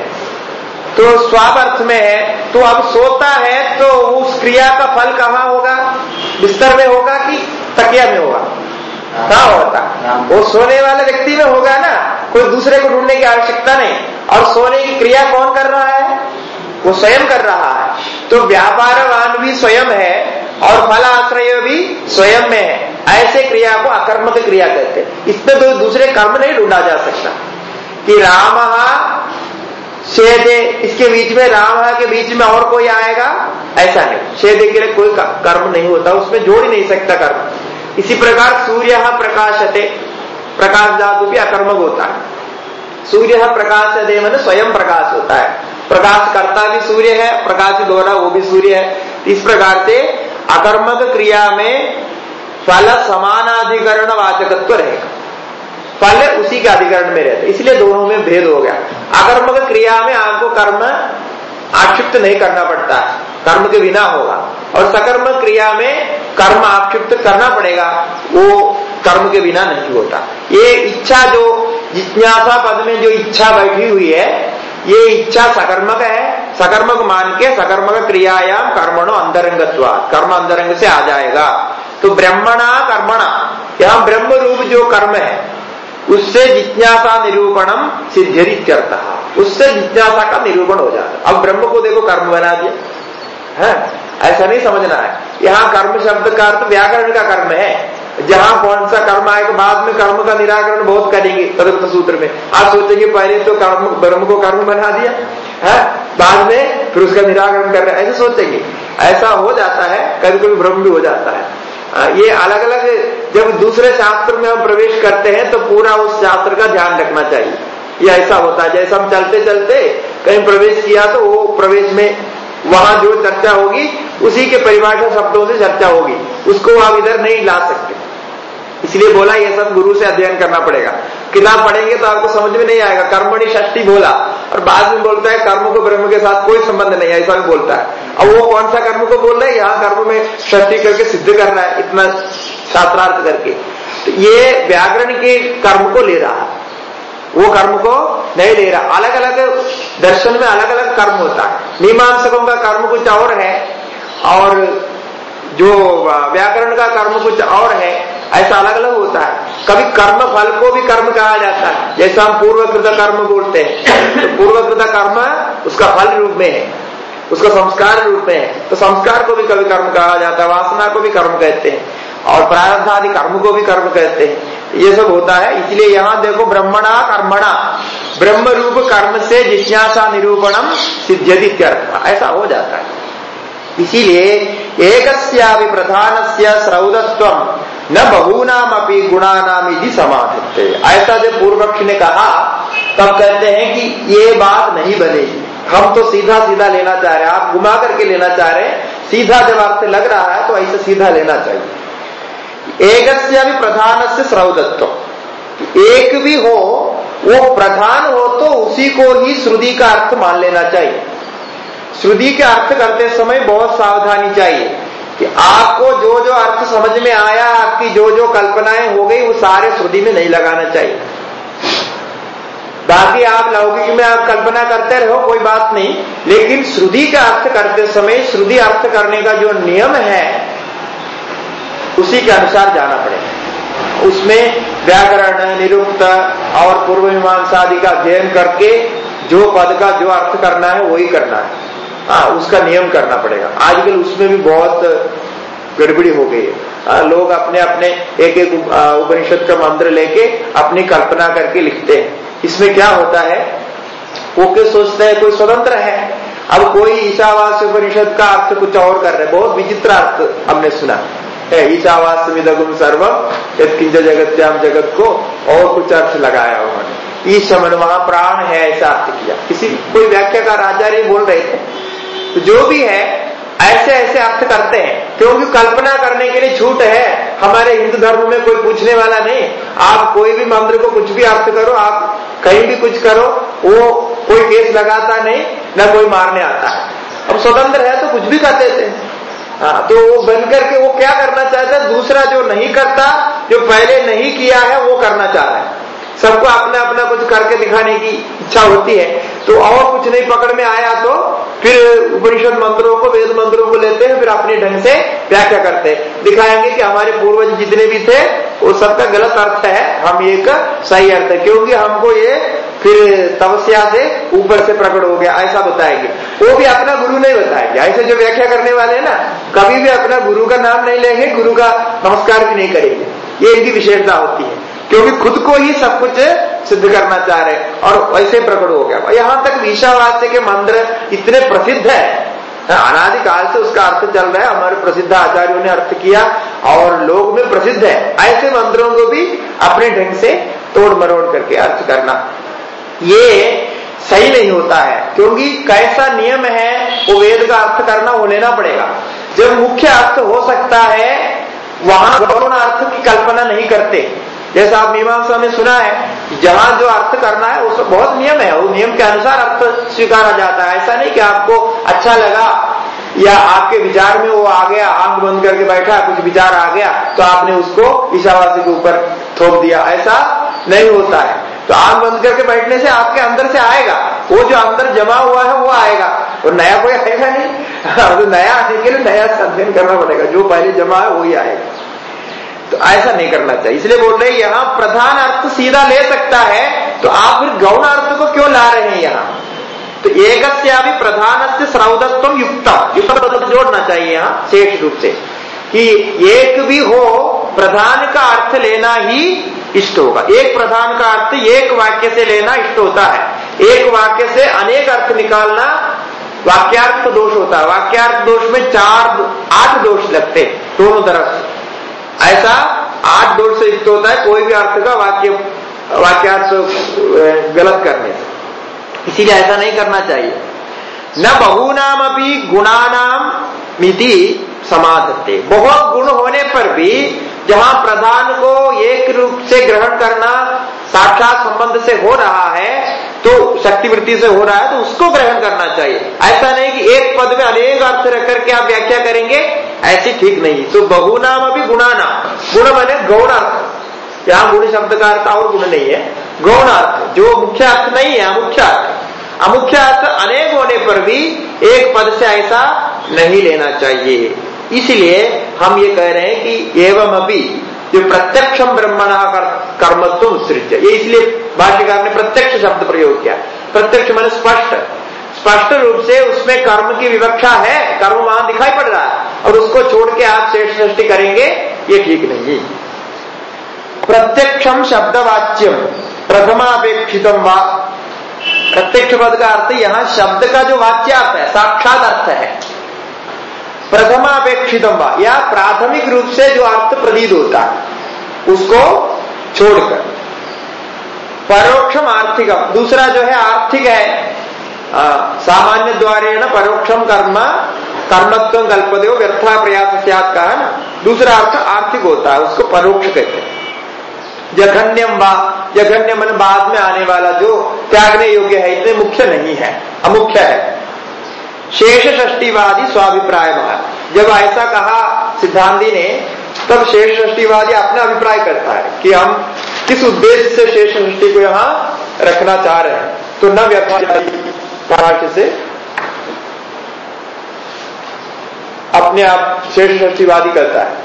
Speaker 1: तो स्वाप अर्थ में है तो अब सोता है तो उस क्रिया का फल कहाँ होगा? बिस्तर में होगा कि तकिया में होगा? कहा होता? वो सोने वाले व्यक्ति में होगा ना? कोई दूसरे को ढूँढने की आवश्यकता नहीं। और सोने की क्रिया कौन कर रहा है? वो स्वयं कर रहा है। तो व्यापारवान भी स्वयं है और फल आश्रय भी स्वयं में है। ऐसे क्रिया को अकर्मक क्रिया कहते हैं। इसमें तो दूसरे कर्म नहीं ढूंढा जा सकता। कि राम शेदे, इसके बीच में राम के बीच में और कोई आएगा? ऐसा नहीं। शेदे के लिए कोई कर्म नहीं होता। उसमें जोड़ ही नहीं सकता कर्म। इसी प्रकार सूर्य प्रकाशते। प्रकाश धातु भी अकर्मक होता है। सूर्य प्रकाश दे मन स्वयं प्रकाश होता है। प्रकाश करता भी सूर्य है प्रकाश द्वारा वो भी सूर्य है। इस प्रकार से अकर्मक क्रिया में फल समानाधिकरण वाचकत्व रहेगा। फल उसी के अधिकरण में रहता इसलिए दोनों में भेद हो गया। अकर्मक क्रिया में आपको कर्म आक्षिप्त नहीं करना पड़ता। कर्म के बिना होगा। और सकर्म क्रिया में कर्म आक्षिप्त करना पड़ेगा। वो कर्म के बिना नहीं होता। ये इच्छा जो जिज्ञासा पद में जो इच्छा बैठी हुई है, ये इच्छा सकर्मक है। सकर्मक मान के सकर्मक क्रियायाम कर्मणो अंतरंगत्व कर्म अंतरंग से आ जाएगा। तो ब्रह्मणा कर्मणा। यहाँ ब्रह्म रूप जो कर्म है, उससे जिज्ञासा निरूपणम सिद्धिरित्यर्थ उससे जिज्ञासा का निरूपण हो जाता अब ब्रह्म को देखो, कर्म बना दिया। है? ऐसा नहीं समझना है। यहाँ कर्म शब्द का अर्थ व्याकरण का कर्म है। जहाँ कौन सा कर्म आएगा, बाद में कर्म का निराकरण बहुत करेंगे, तदर्थ सूत्र में। आप सोचेंगे, पहले तो कर्म, ब्रह्म को कर्म बना दिया, है? बाद में फिर उसका निराकरण कर रहे ऐसे सोचेंगे। ऐसा हो जाता है कभी कभी भ्रम भी हो जाता है। ये अलग अलग जब दूसरे शास्त्र में हम प्रवेश करते हैं तो पूरा उस शास्त्र का ध्यान रखना चाहिए। ये ऐसा होता है। जैसे हम चलते चलते कहीं प्रवेश किया तो वो प्रवेश में वहाँ जो चर्चा होगी, उसी के परिभाषा शब्दों से चर्चा होगी। उसको आप इधर नहीं ला सकते। इसलिए बोला, ये सब गुरु से अध्ययन करना पड़ेगा। किताब पढ़ेंगे तो आपको समझ में नहीं आएगा। कर्मणि षष्टि बोला, और बाद में बोलता है, कर्म को ब्रह्म के साथ कोई संबंध नहीं ऐसा भी बोलता है। अब वो कौन सा कर्म को बोल रहा है? यहाँ कर्म में सृष्टि करके सिद्ध कर रहा है, इतना शास्त्रार्थ करके। तो ये व्याकरण के कर्म को ले रहा है। वो कर्म को नहीं ले रहा। अलग अलग दर्शन में अलग अलग कर्म होता है। मीमांसकों का कर्म कुछ और है, और जो व्याकरण का कर्म कुछ और है, ऐसा अलग अलग होता है। कभी कर्म फल को भी कर्म कहा जाता है। जैसा हम पूर्वकृत कर्म बोलते हैं तो पूर्वकृत कर्म उसका फल रूप में है, उसका संस्कार रूप में है। तो संस्कार को भी कभी कर्म कहा जाता है, वासना को भी कर्म कहते हैं, और प्रारब्ध आदि कर्म को भी कर्म कहते हैं। ये सब होता है, इसलिए यहाँ देखो ब्रह्मणा कर्मणा ब्रह्म रूप कर्म से जिज्ञासा निरूपणम सिद्ध्यति ऐसा हो जाता है। इसीलिए एक प्रधान से स्रौदत्व न बहुनाम अपनी गुणानाम यदि समाधित ऐसा जब पूर्व पक्ष ने कहा, तब कहते हैं कि ये बात नहीं बनेगी हम तो सीधा सीधा लेना चाह रहे हैं। आप घुमा करके लेना चाह रहे हैं। सीधा जब आपसे लग रहा है तो ऐसे सीधा लेना चाहिए। एक भी प्रधान से स्रौदत्व एक भी हो, वो प्रधान हो तो उसी को ही श्रुति का अर्थ मान लेना चाहिए। श्रुति के अर्थ करते समय बहुत सावधानी चाहिए कि आपको जो जो अर्थ समझ में आया, आपकी जो जो कल्पनाएँ हो गई, वो सारे श्रुति में नहीं लगाना चाहिए। बाकी आप लौकिक में आप कल्पना करते रहो, कोई बात नहीं। लेकिन श्रुति का अर्थ करते समय, श्रुति अर्थ करने का जो नियम है, उसी के अनुसार जाना पड़ेगा। उसमें व्याकरण, निरुक्त और पूर्व मीमांसा आदि का अध्ययन करके, जो पद का जो अर्थ करना है, वही करना है। हाँ उसका नियम करना पड़ेगा। आजकल उसमें भी बहुत गड़बड़ी हो गई है। लोग अपने अपने एक एक उपनिषद का मंत्र लेके अपनी कल्पना करके लिखते हैं। इसमें क्या होता है? वो क्या सोचते हैं, कोई स्वतंत्र है? अब कोई ईशावास उपनिषद का अर्थ कुछ और कर रहे बहुत विचित्र अर्थ हमने सुना। है ईशावास विदगुम सर्वम किंज जगत्याम जगत को और कुछ अर्थ लगाया उन्होंने। ईशमन वहाँ प्राण है ऐसा अर्थ किया। किसी, कोई व्याख्या व्याख्याकार आचार्य बोल रहे थे तो जो भी है ऐसे ऐसे अर्थ करते हैं। क्योंकि कल्पना करने के लिए छूट है। हमारे हिंदू धर्म में कोई पूछने वाला नहीं। आप कोई भी मंत्र को कुछ भी अर्थ करो आप कहीं भी कुछ करो वो कोई केस लगाता नहीं न कोई मारने आता है। अब स्वतंत्र है तो कुछ भी कर देते हैं। हाँ, तो वो बन करके वो क्या करना चाहता है? दूसरा जो नहीं करता जो पहले नहीं किया है वो करना चाह रहा है। सबको अपना अपना कुछ करके दिखाने की इच्छा होती है। तो और कुछ नहीं पकड़ में आया तो फिर उपनिषद मंत्रों को, वेद मंत्रों को लेते हैं, फिर अपने ढंग से व्याख्या करते हैं। दिखाएँगे कि हमारे पूर्वज जितने भी थे, वो सबका गलत अर्थ है। हम एक सही अर्थ है, क्योंकि हमको ये फिर तपस्या से ऊपर से प्रकट हो गया, ऐसा बताएँगे। वो भी अपना गुरु नहीं बताएँगे। ऐसे जो व्याख्या करने वाले हैं ना, कभी भी अपना गुरु का नाम नहीं लेंगे, गुरु का नमस्कार भी नहीं करेंगे। ये इनकी विशेषता होती है। क्योंकि खुद को ही सब कुछ सिद्ध करना चाह रहे और वैसे प्रकट हो गया। यहाँ तक ईशावास्य के मंत्र इतने प्रसिद्ध है। अनादिकाल से उसका अर्थ चल रहा है। हमारे प्रसिद्ध आचार्यों ने अर्थ किया और लोग में प्रसिद्ध है। ऐसे मंत्रों को भी अपने ढंग से तोड़ मरोड़ करके अर्थ करना। ये सही नहीं होता है। क्योंकि कैसा नियम है, वो वेद का अर्थ करना, वो लेना पड़ेगा। जब मुख्य अर्थ हो सकता है, वहाँ गौण अर्थ की कल्पना नहीं करते। जैसा आप मीमांसा में सुना है जहाँ जो अर्थ करना है उसका बहुत नियम है। वो नियम के अनुसार अर्थ स्वीकारा जाता है। ऐसा नहीं कि आपको अच्छा लगा या आपके विचार में वो आ गया, आँख बंद करके बैठा, कुछ विचार आ गया तो आपने उसको ईशावासी के ऊपर थोप दिया। ऐसा नहीं होता है। तो आँख बंद करके बैठने से आपके अंदर से आएगा। वो जो अंदर जमा हुआ है, वो आएगा। और नया कोई आएगा नहीं। तो नया आने के लिए नया अध्ययन करना पड़ेगा। जो पहले जमा है, वही आएगा। तो ऐसा नहीं करना चाहिए। इसलिए बोल रहे यहाँ प्रधान अर्थ सीधा ले सकता है तो आप फिर गौण अर्थ को क्यों ला रहे हैं यहाँ? तो एक प्रधान से श्रौदत्व युक्त युक्त जोड़ना चाहिए यहाँ, शेष रूप से। कि एक भी हो, प्रधान का अर्थ लेना ही इष्ट होगा। एक प्रधान का अर्थ एक वाक्य से लेना इष्ट होता है। एक वाक्य से अनेक अर्थ निकालना वाक्यार्थ दोष होता है। वाक्यार्थ दोष में चार, आठ दोष लगते दोनों तरफ़ ऐसा आठ दोष से युक्त होता है, कोई भी अर्थ का वाक्य वाक्यार्थ गलत करने से। इसीलिए ऐसा नहीं करना चाहिए। न बहुनाम अभी गुणानाम मिति समाधते बहुत गुण होने पर भी जहाँ प्रधान को एक रूप से ग्रहण करना साक्षात संबंध से हो रहा है तो शक्ति वृत्ति से हो रहा है तो उसको ग्रहण करना चाहिए। ऐसा नहीं कि एक पद में अनेक अर्थ रख करके आप व्याख्या करेंगे, ऐसी ठीक नहीं। तो बहु नाम अभी गुणा नाम। गुण बने गौण अर्थ। यहाँ गुण शब्द का अर्थ और गुण नहीं है। गौण अर्थ। जो मुख्य अर्थ नहीं है, अमुख्य अर्थ। अमुख्य अर्थ अनेक होने पर भी एक पद से ऐसा नहीं लेना चाहिए। इसलिए हम ये कह रहे हैं कि एवं अभी जो प्रत्यक्षम ब्रह्मण कर्मत्व सृज्य ये इसलिए भाष्यकार ने प्रत्यक्ष शब्द प्रयोग किया। प्रत्यक्ष मैंने स्पष्ट। स्पष्ट रूप से उसमें कर्म की विवक्षा है, कर्म वहाँ दिखाई पड़ रहा है, और उसको छोड़ के आप श्रेष्ठ सृष्टि करेंगे, ये ठीक नहीं। प्रत्यक्षम शब्दवाच्यम प्रथमापेक्षितम वा। प्रत्यक्ष पद का अर्थ यहाँ शब्द का जो वाच्य अर्थ है, साक्षात अर्थ है। प्रथमापेक्षितम वा। या प्राथमिक रूप से जो अर्थ प्रतीत होता है, उसको छोड़कर। परोक्षम आर्थिकम। दूसरा जो है, आर्थिक है सामान्य द्वारे न परोक्षम कर्म, कर्मत्व कल्पदे व्यर्था प्रयास का है ना। दूसरा अर्थ आर्थिक होता है, उसको परोक्ष कहते हैं। जघन्यम वा जघन्य मन बाद में आने वाला जो त्यागने योग्य है, इतने मुख्य नहीं है, अमुख्य है। शेष षष्टिवादी स्वाभिप्राय। जब ऐसा कहा सिद्धांति ने, तब शेष षष्टिवादी अपना अभिप्राय करता है कि हम किस उद्देश्य से शेष षष्टि को यहाँ रखना चाह रहे हैं। तो न व्यक्ति से अपने आप शेष षष्टिवादी करता है।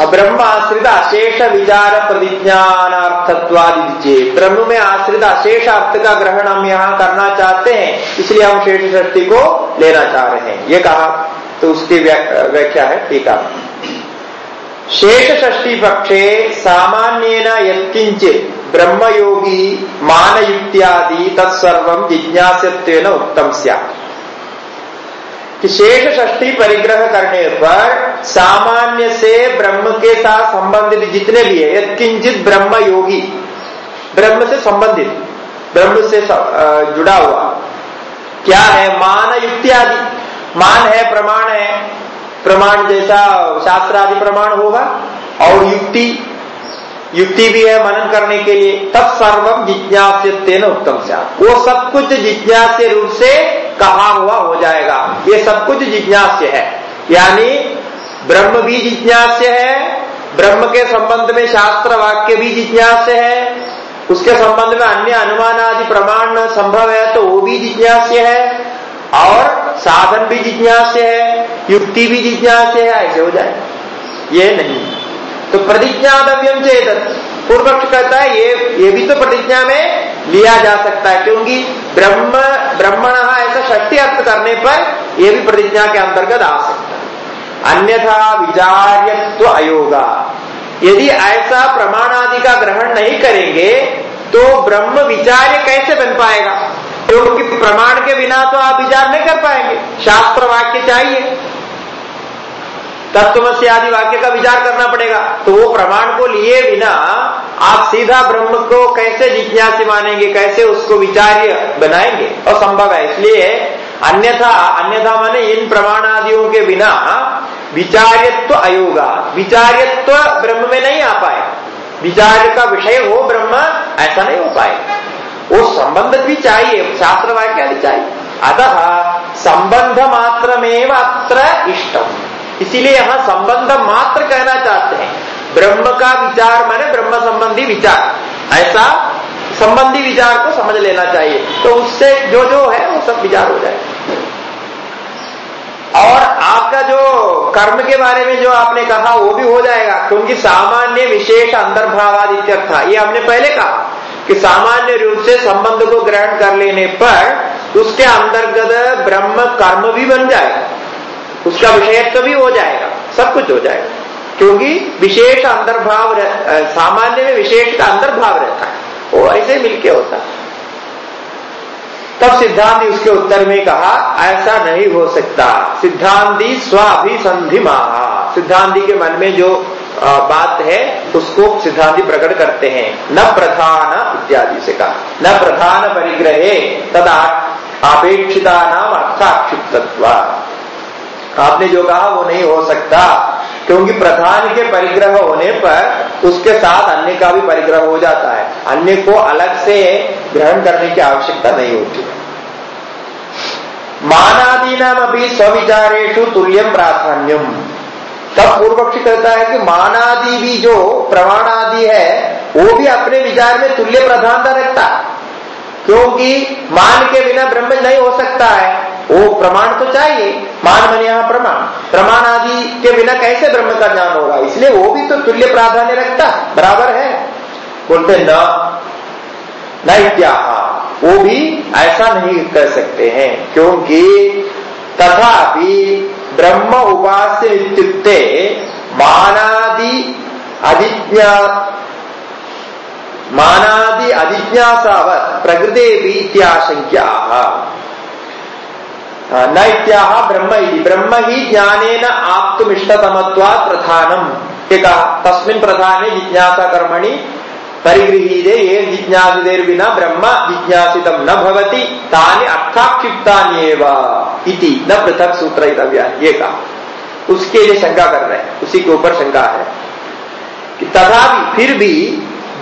Speaker 1: ब्रह्म आश्रित अशेष विचार प्रतिज्ञानार्थत्वादि ब्रह्म में आश्रित अशेष अर्थ का ग्रहण हम यहाँ करना चाहते हैं, इसलिए हम शेष षष्टि को लेना चाह रहे हैं। ये कहा तो उसकी व्याख्या है, ठीक है। शेष षष्टि पक्षे सामान्यन यत्किंचित ब्रह्मयोगी मानयुक्त्यादि तत्सर्व जिज्ञासत्व उत्तम कि शेष षष्टि परिग्रह करने पर सामान्य से ब्रह्म के साथ संबंधित जितने भी है यत्किंचित ब्रह्म योगी, ब्रह्म से संबंधित, ब्रह्म से जुड़ा हुआ। क्या है? मान युक्ति आदि मान है, प्रमाण है। प्रमाण जैसा शास्त्र आदि प्रमाण होगा। और युक्ति युक्ति भी है मनन करने के लिए। तब सर्वम जिज्ञास्य उत्तम से वो सब कुछ जिज्ञास रूप से कहा हुआ हो जाएगा। ये सब कुछ जिज्ञास है। यानी ब्रह्म भी जिज्ञास्य है, ब्रह्म के संबंध में शास्त्र वाक्य भी जिज्ञास है, उसके संबंध में अन्य अनुमान आदि प्रमाण संभव है तो वो भी जिज्ञास है, और साधन भी जिज्ञास्य है, युक्ति भी जिज्ञास्य है, ऐसे हो जाए। ये नहीं। तो प्रतिज्ञातव्यम चेत पूर्व पक्ष कहता है ये ये भी तो प्रतिज्ञा में लिया जा सकता है, क्योंकि ब्रह्म, ब्रह्मण ऐसा शक्ति अर्थ करने पर ये भी प्रतिज्ञा के अंतर्गत आ सकता है। अन्यथा विचार्यत्व अयोगा। यदि ऐसा प्रमाण आदि का ग्रहण नहीं करेंगे तो ब्रह्म विचार्य कैसे बन पाएगा? क्योंकि प्रमाण के बिना तो आप विचार नहीं कर पाएँगे। शास्त्र वाक्य चाहिए। तत्वमसी आदि वाक्य का विचार करना पड़ेगा। तो वो प्रमाण को लिए बिना आप सीधा ब्रह्म को कैसे जिज्ञासी मानेंगे, कैसे उसको विचार्य बनाएँगे? असंभव है। इसलिए अन्यथा अन्यथा माने इन प्रमाण आदियों के बिना विचार्यत्व अयोगा। विचार्यत्व ब्रह्म में नहीं आ पाए। विचार का विषय हो ब्रह्म, ऐसा नहीं हो पाए। वो संबंध भी चाहिए शास्त्र वाक्य आदि चाहिए। अतः संबंध मात्र में अत्र इष्टम। इसीलिए यहाँ संबंध मात्र कहना चाहते हैं। ब्रह्म का विचार माने ब्रह्म संबंधी विचार। ऐसा संबंधी विचार को समझ लेना चाहिए। तो उससे जो जो है, वो सब विचार हो जाए। और आपका जो कर्म के बारे में जो आपने कहा, वो भी हो जाएगा। क्योंकि सामान्य विशेष अंतर्भावादित्यर्थ था ये हमने पहले कहा कि सामान्य रूप से संबंध को ग्रहण कर लेने पर उसके अंतर्गत ब्रह्म कर्म भी बन जाएगा। उसका विषयत्व भी हो जाएगा, सब कुछ हो जाएगा। क्योंकि विशेष अंतर्भाव सामान्य में विशेष का अंतर्भाव रहता है। वो ऐसे मिलके होता है। तब सिद्धांति उसके उत्तर में कहा, ऐसा नहीं हो सकता। सिद्धांति स्वाभिसंधि महा सिद्धांति के मन में जो बात है, उसको सिद्धांति प्रकट करते हैं। न प्रधान इत्यादि से कहा। न प्रधान परिग्रहे तदा अपेक्षिता नाम अर्थाक्षिप्तत्व। आपने जो कहा वो नहीं हो सकता। क्योंकि प्रधान के परिग्रह होने पर उसके साथ अन्य का भी परिग्रह हो जाता है। अन्य को अलग से ग्रहण करने की आवश्यकता नहीं होती। है मानादि नाम अभी स्विचारेशु तुल्यम प्राधान्यम। तब पूर्व पक्षी कहता है कि मानादि भी जो प्रमाण आदि है, वो भी अपने विचार में तुल्य प्रधानता रखता क्योंकि मान के बिना ब्रह्म नहीं हो सकता है। वो प्रमाण तो चाहिए। मान मन यहाँ प्रमाण। प्रमाण आदि के बिना कैसे ब्रह्म का ज्ञान होगा? इसलिए वो भी तो तुल्य प्राधान्य रखता। बराबर है। बोलते न न वो भी ऐसा नहीं कर सकते हैं, क्योंकि तथापि ब्रह्म उपास्य मानादि अधिज्ञा, मानादि अधिज्ञासावत प्रकृते भी इत्याशंक्या न इत्याह ब्रह्म ब्रह्म ही ज्ञानेन आप्तुमिष्टतमत्वात् प्रधानम कहा तस्मिन् प्रधाने जिज्ञासा कर्मणि परिगृहीते ये जिज्ञासिदेर बिना ब्रह्म जिज्ञासितम न भवति तानि अर्थाक्षिप्तान्येव इति न पृथक सूत्र ये कहा उसके लिए शंका कर रहे हैं उसी के ऊपर शंका है कि तथापि फिर भी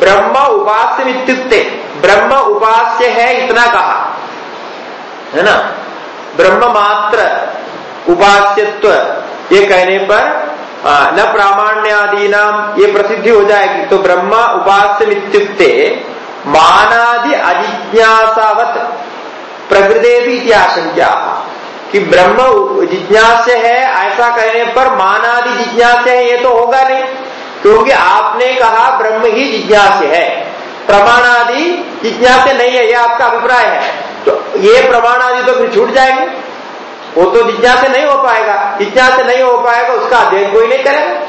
Speaker 1: ब्रह्म उपास्य ब्रह्म उपास्य है इतना कहा है ना ब्रह्म मात्र उपास्यत्व। ये कहने पर न प्रामाण्यादि नाम ये प्रसिद्धि हो जाएगी। तो ब्रह्म उपास्य इत्युक्ते मानादि अजिज्ञासावत प्रकृति भी आशंका कि ब्रह्म जिज्ञास है, ऐसा कहने पर मानादि जिज्ञास है, ये तो होगा नहीं। क्योंकि आपने कहा ब्रह्म ही जिज्ञास है। प्रमाणादि जिज्ञास नहीं है, ये आपका अभिप्राय है। तो ये प्रमाण आदि तो फिर छूट जाएँगे। वो तो जिज्ञास नहीं हो पाएगा। जिज्ञास नहीं हो पाएगा, उसका अध्ययन कोई नहीं करेगा।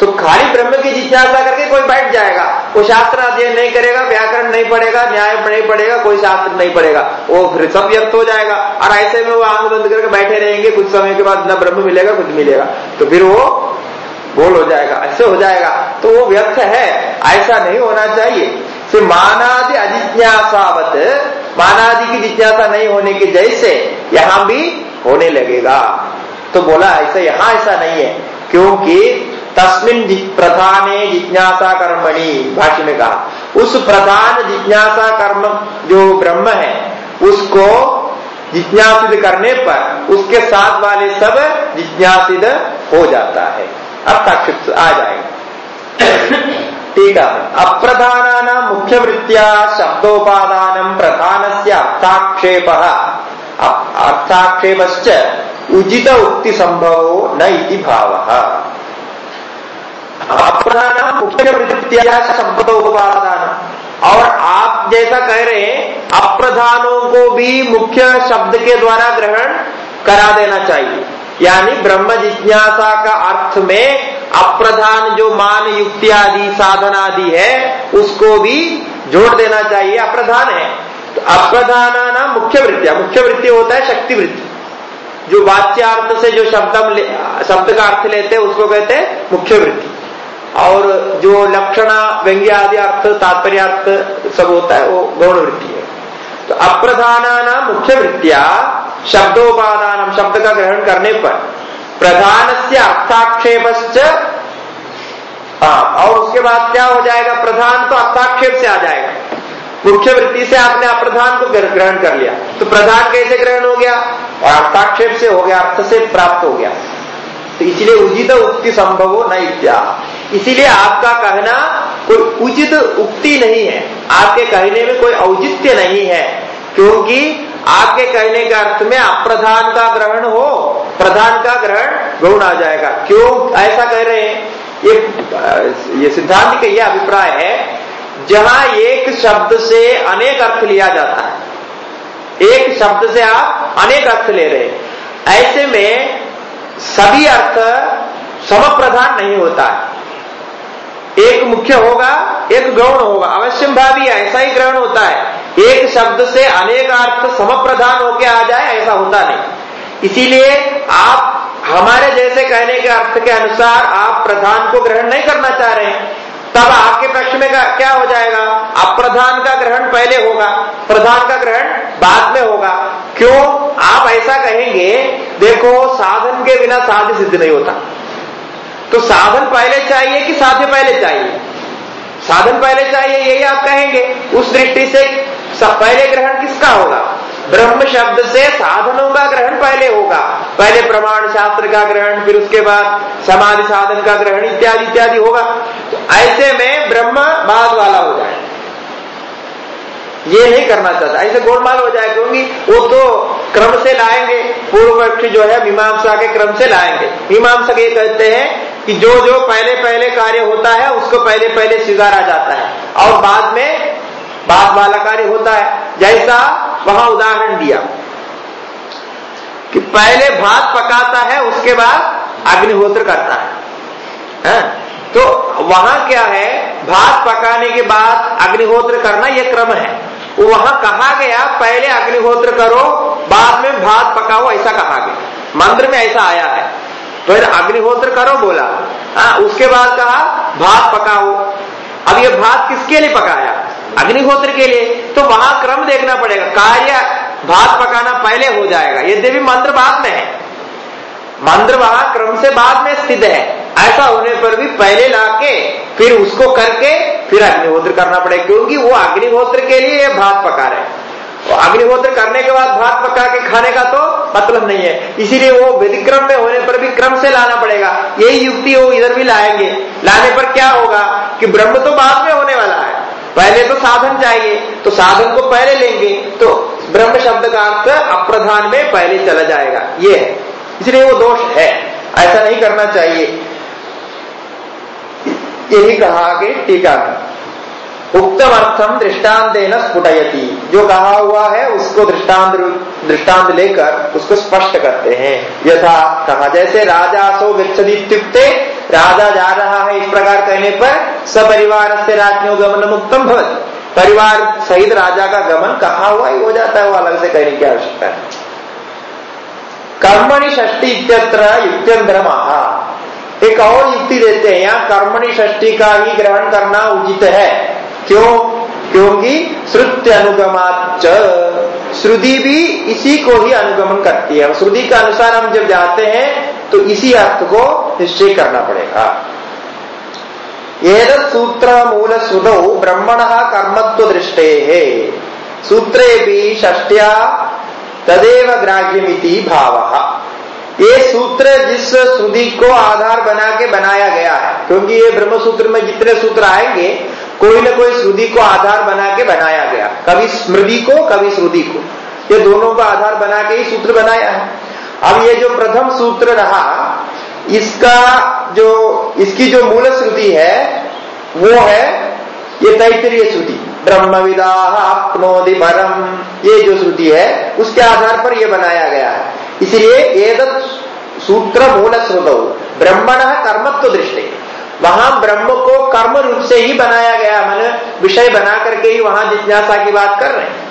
Speaker 1: तो खाली ब्रह्म की जिज्ञासा करके कोई बैठ जाएगा। वो शास्त्र अध्ययन नहीं करेगा, व्याकरण नहीं पड़ेगा न्याय नहीं पड़ेगा कोई शास्त्र नहीं पड़ेगा वो फिर सब व्यक्त हो जाएगा। और ऐसे में वो आँख बंद करके बैठे रहेंगे। कुछ समय के बाद न ब्रह्म मिलेगा, कुछ मिलेगा। तो फिर वो गोल हो जाएगा, ऐसे हो जाएगा। तो वो व्यर्थ है। ऐसा नहीं होना चाहिए। सिर्फ़ मानादि अजिज्ञासावत। मानादि की जिज्ञासा नहीं होने के जैसे यहाँ भी होने लगेगा। तो बोला ऐसा यहाँ ऐसा नहीं है क्योंकि तस्मिन प्रधान जिज्ञासा कर्मणि भाष्य में कहा। उस प्रधान जिज्ञासा कर्म जो ब्रह्म है उसको जिज्ञासित करने पर उसके साथ वाले सब जिज्ञासित हो जाता है। अर्थाक्षिप्त आ जाएगा। है अप्रधान मुख्य वृत्तिया शब्दोपादान प्रधान से अर्थाक्षेप अर्थाक्षेप उचित उक्ति संभव न इति भाव। अप्रधान मुख्य वृत्तिया शब्दोपादान और आप जैसा कह रहे हैं, अप्रधानों को भी मुख्य शब्द के द्वारा ग्रहण करा देना चाहिए। यानी ब्रह्म जिज्ञासा का अर्थ में अप्रधान जो मान युक्ति आदि साधन आदि है, उसको भी जोड़ देना चाहिए। अप्रधान है। तो अप्रधान नाम मुख्य वृत्तिया मुख्य वृत्ति होता है शक्ति वृत्ति जो वाच्यार्थ से जो शब्द शब्द का अर्थ लेते हैं, उसको कहते हैं मुख्य वृत्ति और जो लक्षण व्यंग्य आदि अर्थ तात्पर्यार्थ सब होता है, वो गौण वृत्ति है। तो अप्रधान नाम मुख्य वृत्तिया शब्दोपादान शब्द का ग्रहण करने पर। प्रधान से अर्थाक्षेप हाँ, और उसके बाद क्या हो जाएगा? प्रधान तो अर्थाक्षेप से आ जाएगा। मुख्य वृत्ति से आपने अप्रधान को ग्रहण कर लिया। तो प्रधान कैसे ग्रहण हो गया? और अर्थाक्षेप से हो गया अर्थ से प्राप्त हो गया। तो इसलिए उचित उक्ति संभव हो न इत्या। इसीलिए आपका कहना कोई उचित उक्ति नहीं है। आपके कहने में कोई औचित्य नहीं है। क्योंकि आपके कहने के अर्थ में अप्रधान का ग्रहण हो। प्रधान का ग्रहण गौण आ जाएगा। क्यों? ऐसा कह रहे हैं। ये ये सिद्धांत का यह अभिप्राय है, जहाँ एक शब्द से अनेक अर्थ लिया जाता है। एक शब्द से आप अनेक अर्थ ले रहे हैं। ऐसे में सभी अर्थ समप्रधान नहीं होता है। एक मुख्य होगा, एक गौण होगा। अवश्यम भावी ऐसा ही ग्रहण होता है। एक शब्द से अनेक अर्थ समप्रधान होके आ जाए, ऐसा होता नहीं। इसीलिए आप हमारे जैसे कहने के अर्थ के अनुसार आप प्रधान को ग्रहण नहीं करना चाह रहे हैं। तब आपके पक्ष में क्या हो जाएगा? आप प्रधान का ग्रहण पहले होगा। प्रधान का ग्रहण बाद में होगा। क्यों? आप ऐसा कहेंगे, देखो, साधन के बिना साध्य सिद्ध नहीं होता। तो साधन पहले चाहिए कि साध्य पहले चाहिए? साधन पहले चाहिए, यही आप कहेंगे। उस दृष्टि से पहले ग्रहण किसका होगा? ब्रह्म शब्द से साधनों का ग्रहण पहले होगा। पहले प्रमाण शास्त्र का ग्रहण, फिर उसके बाद समाधि साधन का ग्रहण इत्यादि इत्यादि होगा। तो ऐसे में ब्रह्म बाद वाला हो जाए। ये नहीं करना चाहता। ऐसे गोलमाल हो जाए, क्योंकि वो तो क्रम से लाएँगे। पूर्व पक्ष जो है, मीमांसा के क्रम से लाएँगे। मीमांसक ये कहते हैं कि जो जो पहले पहले कार्य होता है, उसको पहले पहले स्वीकारा जाता है। और बाद में बाद वाला कार्य होता है। जैसा वहाँ उदाहरण दिया कि पहले भात पकाता है उसके बाद अग्निहोत्र करता है, है? तो वहाँ क्या है? भात पकाने के बाद अग्निहोत्र करना यह क्रम है। वहाँ कहा गया पहले अग्निहोत्र करो बाद में भात पकाओ ऐसा कहा गया। मंत्र में ऐसा आया है। फिर अग्निहोत्र करो बोला। हाँ उसके बाद कहा भात पकाओ। अब ये भात किसके लिए पकाया? अग्निहोत्र के लिए तो वहाँ क्रम देखना पड़ेगा। कार्य भात पकाना पहले हो जाएगा। यद्यपि मंत्र बाद में है। मंत्र वहाँ क्रम से बाद में स्थित है। ऐसा होने पर भी पहले लाके, फिर उसको करके, फिर अग्निहोत्र करना पड़ेगा, क्योंकि वो अग्निहोत्र के लिए भात पका रहे तो अग्निहोत्र करने के बाद भात पका के खाने का तो मतलब नहीं है। इसीलिए वो व्यतिक्रम में होने पर भी क्रम से लाना पड़ेगा। यही युक्ति वो इधर भी लाएँगे। लाने पर क्या होगा कि ब्रह्म तो बाद में होने वाला है पहले तो साधन चाहिए तो साधन को पहले लेंगे तो ब्रह्म शब्द का अर्थ अप्रधान में पहले चला जाएगा। ये है। इसलिए वो दोष है। ऐसा नहीं करना चाहिए। यही कहा आगे टीका उत्तम अर्थम दृष्टांत न स्फुटयती। जो कहा हुआ है, उसको दृष्टांत दृष्टांत लेकर उसको स्पष्ट करते हैं। यथा कहा, जैसे राजा सो गच्छदित्युक्ते राजा जा रहा है इस प्रकार कहने पर सपरिवार से राज्यों गमन मुक्तम भवत। परिवार सहित राजा का गमन कहा हुआ? ही हो जाता है वो अलग से कहने की आवश्यकता है। कर्मणि षष्टी इत्यत्र युक्त्यंतर महा एक और युक्ति देते हैं, यहाँ कर्मणि षष्टी का ही ग्रहण करना उचित है। क्यों? क्योंकि श्रुत्य अनुगमाच श्रुति भी इसी को ही अनुगमन करती है। श्रुति के अनुसार हम जब जाते हैं तो इसी अर्थ को निश्चय करना पड़ेगा। एक सूत्र मूल सुदौ ब्रह्मण कर्मत्व दृष्टे सूत्रे भी ष्टिया तदेव ग्राह्यमिति भाव। ये सूत्र जिस श्रुति को आधार बना के बनाया गया है, क्योंकि ये ब्रह्म सूत्र में जितने सूत्र आएँगे, कोई ना कोई श्रुति को आधार बना के बनाया गया। कभी स्मृति को, कभी श्रुति को। ये दोनों को आधार बना के ही सूत्र बनाया है। अब ये जो प्रथम सूत्र रहा, इसका जो, इसकी जो मूल श्रुति है, वो है ये तैतरीय श्रुति। ब्रह्म विदा अपनोदि परम। ये जो श्रुति है, उसके आधार पर यह बनाया गया है। इसलिए एक सूत्र मूल श्रुत। ब्रह्मण कर्मत्व दृष्टि। वहाँ ब्रह्म को कर्म रूप से ही बनाया गया, मन विषय बना करके ही वहाँ जिज्ञासा की बात कर रहे हैं।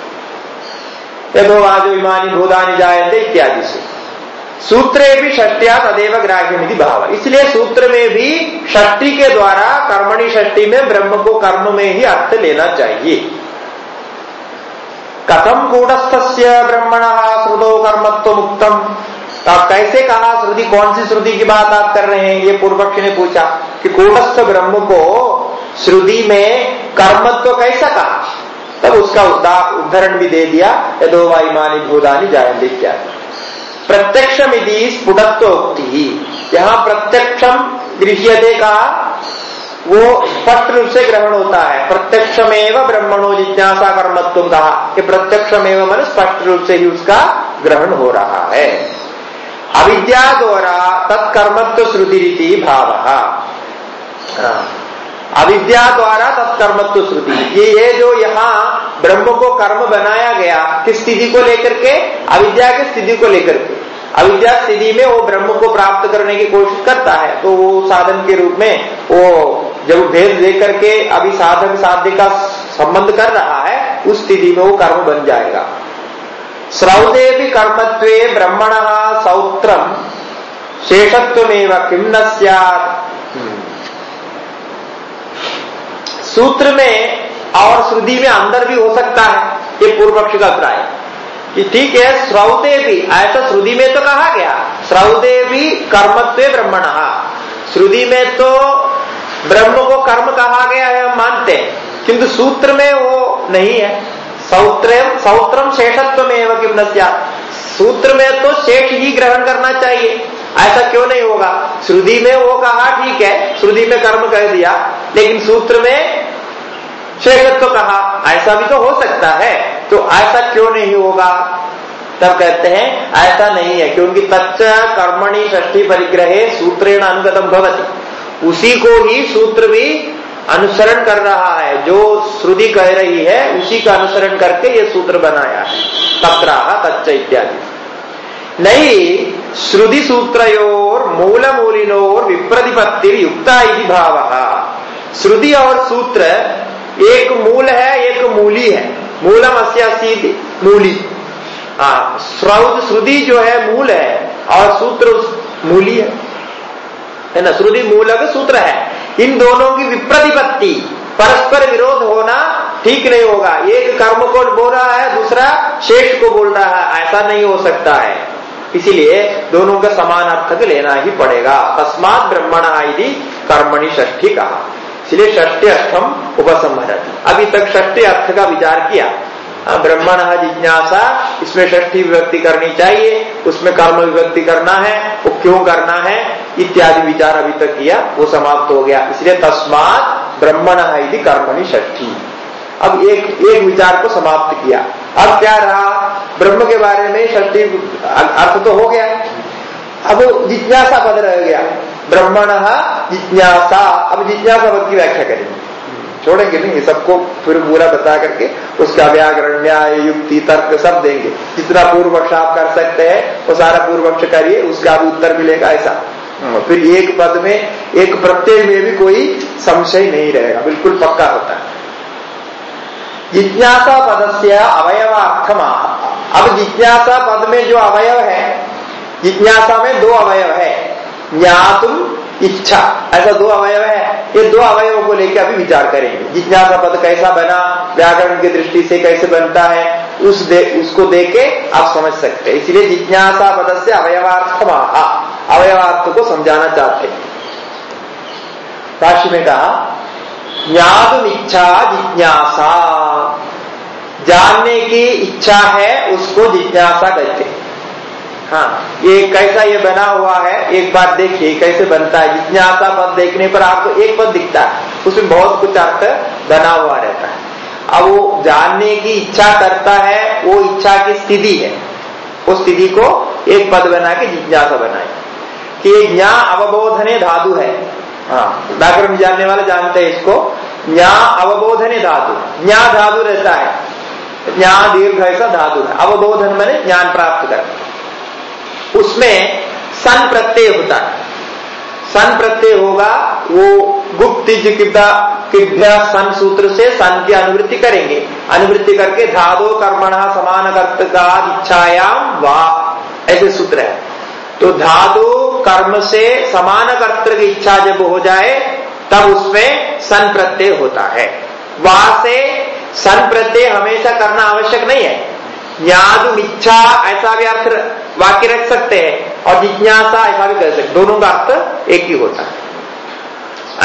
Speaker 1: भूदानी जायते इत्यादि से। सूत्रे भी षष्टिया तदेव ग्राह्य भाव। इसलिए सूत्र में भी षष्टि के द्वारा कर्मणि षष्टि में ब्रह्म को कर्म में ही अर्थ लेना चाहिए। कथम कूटस्थ ब्रह्मण श्रुतो कर्मत्व मुक्तम तो आप कैसे कहा श्रुति, कौन सी श्रुति की बात आप कर रहे हैं? ये पूर्व पक्ष ने पूछा कि कूटस्थ ब्रह्म को श्रुति में कर्मत्व कैसा कहा? तब उसका उदाहरण भी दे दिया, यदो वाई मानी भूदानी जायंदी इत्यादि। प्रत्यक्षम यदि स्फुटत्वोक्ति। यहाँ प्रत्यक्षम गृह्यते का, वो स्पष्ट रूप से ग्रहण होता है। प्रत्यक्षमेव ब्रह्मणो जिज्ञासा कर्मत्व कहा कि प्रत्यक्षमेव मन स्पष्ट रूप से ही उसका ग्रहण हो रहा है। अविद्या द्वारा तत्कर्मत्व श्रुति रीति भाव। अविद्या द्वारा तत्कर्मत्व श्रुति। ये ये जो यहाँ ब्रह्म को कर्म बनाया गया, किस स्थिति को लेकर के? अविद्या की स्थिति को लेकर के। अविद्या स्थिति में वो ब्रह्म को प्राप्त करने की कोशिश करता है तो वो साधन के रूप में वो जब भेद दे करके अभी साधन साध्य का संबंध कर रहा है, उस स्थिति में वो कर्म बन जाएगा। श्रौते भी कर्मत्वे ब्रह्मण सौत्रम, शेषत्वमेव किम न सूत्र में और श्रुति में अंदर भी हो सकता है, ये पूर्व पक्ष का अभिप्राय कि ठीक है, श्रौते भी ऐसा श्रुति में तो कहा गया, श्रौते भी कर्मत्व ब्रह्मण। श्रुति में तो ब्रह्म को कर्म कहा गया है, हम मानते हैं, किंतु सूत्र में वो नहीं है। सौत्र सौत्रम शेषत्व में एवं किम सूत्र में तो शेष ही ग्रहण करना चाहिए, ऐसा क्यों नहीं होगा? श्रुति में वो कहा ठीक है, श्रुति में कर्म कह दिया, लेकिन सूत्र में शेषत्व कहा, ऐसा भी तो हो सकता है। तो ऐसा क्यों नहीं होगा? तब कहते हैं, ऐसा नहीं है, क्योंकि तच्च कर्मणि षष्ठी परिग्रहे सूत्रेण अनुगतम भवती। उसी को ही सूत्र भी अनुसरण कर रहा है। जो श्रुति कह रही है, उसी का अनुसरण करके ये सूत्र बनाया है। तत्राह तच्च इत्यादि। नहीं, श्रुति सूत्रोर मूल मूलिनोर विप्रतिपत्ति युक्ता भाव। श्रुति और सूत्र एक मूल है, एक मूली है। मूलम अस्य मूली। हाँ श्रौत श्रुति जो है, मूल है और सूत्र मूली है। है ना? श्रुति मूलक सूत्र है, इन दोनों की विप्रतिपत्ति, परस्पर विरोध होना ठीक नहीं होगा। एक कर्म को बोल रहा है, दूसरा शेष को बोल रहा है। ऐसा नहीं हो सकता है। इसीलिए दोनों का समान अर्थक लेना ही पड़ेगा। तस्मात ब्रह्मण यदि कर्मणि ष्ठी कहा। इसलिए ष्टी अर्थम उपसंहरती। अभी तक ष्टी अर्थ का विचार किया। हाँ, ब्रह्मण जिज्ञासा इसमें ष्ठी विभक्ति करनी चाहिए उसमें कर्म विभक्ति करना है वो क्यों करना है इत्यादि विचार अभी तक किया वो समाप्त हो गया। इसलिए तस्मात ब्रह्मण यदि कर्मणि ष्ठी अब एक एक विचार को समाप्त किया। अब क्या रहा? ब्रह्म के बारे में ष्ठी अर्थ तो हो गया। अब जिज्ञासा पद रह गया। ब्रह्मण जिज्ञासा। अब जिज्ञासा पद की व्याख्या करेंगे। छोड़ेंगे नहीं सबको फिर पूरा बता करके उसका व्याकरण न्याय युक्ति तर्क सब देंगे। जितना पूर्व पक्ष आप कर सकते हैं वो सारा पूर्व पक्ष करिए उसका भी उत्तर मिलेगा ऐसा। हाँ, फिर एक पद में एक प्रत्यय में भी कोई संशय नहीं रहेगा बिल्कुल पक्का होता है। जिज्ञासा पद से अवयवार्थम। अब जिज्ञासा पद में जो अवयव है जिज्ञासा में दो अवयव है। ज्ञातुम इच्छा। ऐसा दो अवयव है। ये दो अवयवों को लेकर अभी विचार करेंगे। जिज्ञासा पद कैसा बना व्याकरण की दृष्टि से कैसे बनता है उस दे, उसको दे के आप समझ सकते हैं। इसलिए जिज्ञासा पद से अवयवार्थ अवयवार्थ को समझाना चाहते राशि में कहा ज्ञातुम इच्छा जिज्ञासा। जानने की इच्छा है उसको जिज्ञासा कहते हैं। हाँ ये कैसा ये बना हुआ है, एक बार देखिए, कैसे बनता है। जिज्ञासा पद देखने पर आपको एक पद दिखता है, उसमें बहुत कुछ अर्थ बना हुआ रहता है। अब वो जानने की इच्छा करता है, वो इच्छा की स्थिति है। उस स्थिति को एक पद बना के जिज्ञासा बनाए। कि ज्ञा अवबोधने धातु है। हाँ व्याकरण जानने वाले जानते हैं इसको। ज्ञा अवबोधने धातु। ज्ञा धातु रहता है। ज्ञा दीर्घ ऐसा धातु है। अवबोधन मैंने ज्ञान प्राप्त कर। उसमें सन प्रत्यय होता है। सन प्रत्यय होगा, वो गुप्त सन सूत्र से सन की अनुवृत्ति करेंगे। अनुवृत्ति करके धादो कर्मण समान कर्तका इच्छायाम वा, ऐसे सूत्र है। तो धादु कर्म से समान कर्त की इच्छा जब हो जाए, तब उसमें सन प्रत्यय होता है। वहाँ से सन प्रत्यय हमेशा करना आवश्यक नहीं है। ज्ञान इच्छा ऐसा भी अर्थ वाक्य रख सकते हैं और जिज्ञासा ऐसा भी कर सकते दोनों का अर्थ एक ही होता है।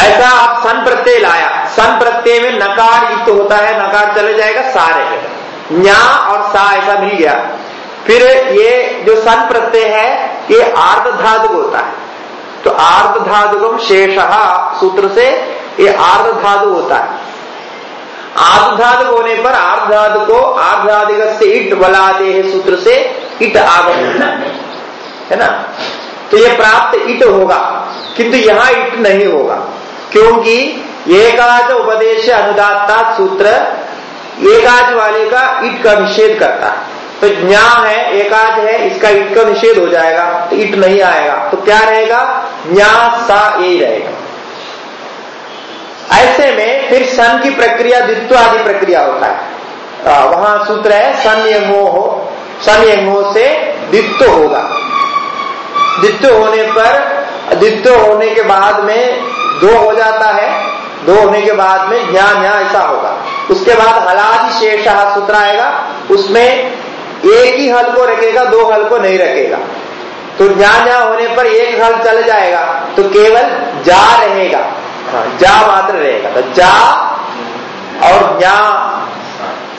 Speaker 1: ऐसा आप सन प्रत्यय लाया सन प्रत्यय में नकार युक्त होता है, नकार चले जाएगा, सा रहेगा न्या और सा ऐसा मिल गया। फिर ये जो सन प्रत्यय है, ये आर्ध धातुक होता है। तो आर्ध धातुकम शेष सूत्र से ये आर्ध धातु होता है। आर्धाधिक होने पर आर्धाध को आर्धाधिक से इट बलाते हैं सूत्र से, इट आगम। है ना? तो ये प्राप्त इट होगा, किंतु यहाँ इट नहीं होगा, क्योंकि एकाच उपदेश अनुदाता सूत्र एकाच वाले का इट का निषेध करता है। तो ज्ञा है एकाज है, इसका इट का निषेध हो जाएगा तो इट नहीं आएगा तो क्या रहेगा? ज्ञा सा यही रहेगा। ऐसे में फिर सन की प्रक्रिया, द्वित्व आदि प्रक्रिया होता है। वहाँ सूत्र है सन यमो हो सन यमो से द्वित्व होगा। द्वित्व होने पर, द्वित्व होने के बाद में दो हो जाता है, दो होने के बाद में ज्ञान यहाँ ऐसा होगा। उसके बाद हलादि शेष सूत्र आएगा, उसमें एक ही हल को रखेगा, दो हल को नहीं रखेगा। तो ज्ञान यहाँ होने पर एक हल चल जाएगा तो केवल जा रहेगा। जा मात्र रहेगा। तो जा और ज्ञा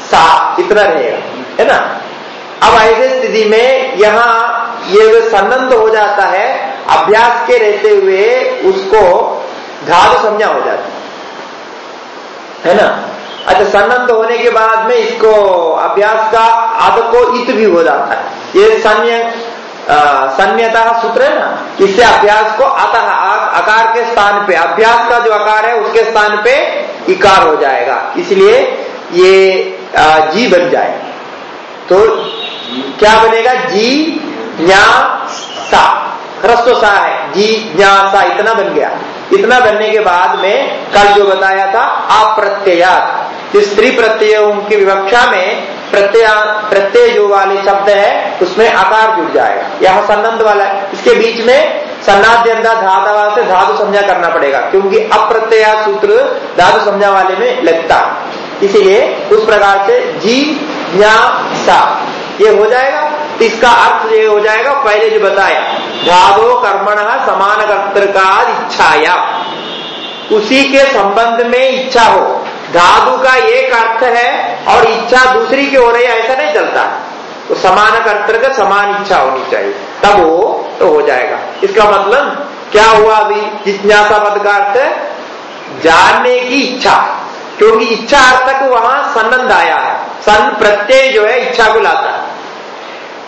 Speaker 1: सा इतना रहेगा। है ना? अब ऐसे स्थिति में यहाँ ये संबंध हो जाता है, अभ्यास के रहते हुए उसको धातु संज्ञा हो जाती है। ना? अच्छा संबंध होने के बाद में इसको अभ्यास का आद को इत भी हो जाता है। ये सन्य सन्यता सूत्र है ना, इससे अभ्यास को अतः आकार के स्थान पे, अभ्यास का जो आकार है, उसके स्थान पे इकार हो जाएगा। इसलिए ये जी बन जाए तो क्या बनेगा? जी ज्ञा सा। सा है। जी ज्ञा सा, इतना बन गया। इतना बनने के बाद में कल जो बताया था, अप्रत्ययात। स्त्री प्रत्ययों की विवक्षा में प्रत्यय प्रत्यय जो वाले शब्द है, उसमें आकार जुड़ जाएगा। यह संबंध वाला है। इसके बीच में सन्नाद्यंता धातवा से धातु समझा करना पड़ेगा, क्योंकि अप्रत्यय सूत्र धातु समझा वाले में लगता। इसीलिए उस प्रकार से जी ज्ञा, सा। ये हो जाएगा। इसका अर्थ ये हो जाएगा, पहले जो बताया धादो कर्मण समान कर्तृका इच्छाया। उसी के संबंध में इच्छा हो। धातु का एक अर्थ है और इच्छा दूसरी की हो रही है, ऐसा नहीं चलता। तो समान का समान इच्छा होनी चाहिए। तब वो तो हो जाएगा। इसका मतलब क्या हुआ अभी? जिज्ञासा पद का अर्थ जानने की इच्छा। क्योंकि इच्छा अर्थक वहाँ संबंध आया है। सन प्रत्यय जो है इच्छा को लाता है।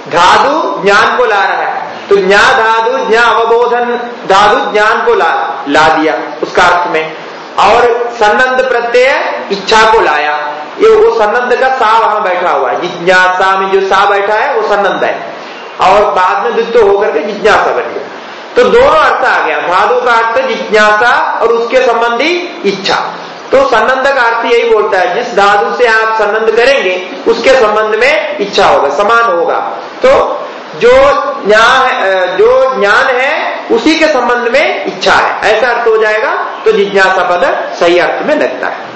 Speaker 1: धादु ज्ञान को ला रहा है। तो ज्ञा धादु, ज्ञा अवबोधन, धादु ज्ञान को ला ला दिया उसका अर्थ में। और सन्नंद प्रत्यय इच्छा को लाया। ये वो सन्नंद का सा वहाँ बैठा हुआ है। जिज्ञासा में जो सा बैठा है, वो सन्नंद है। और बाद में द्वित्व होकर के जिज्ञासा बन गया। तो दोनों अर्थ आ गया। धादु का अर्थ जिज्ञासा और उसके संबंधी इच्छा। तो संबंध का अर्थ यही बोलता है, जिस धातु से आप संबंध करेंगे, उसके संबंध में इच्छा होगा, समान होगा। तो जो ज्ञान जो ज्ञान है, उसी के संबंध में इच्छा है। ऐसा अर्थ हो जाएगा तो जिज्ञासा पद सही अर्थ में लगता है।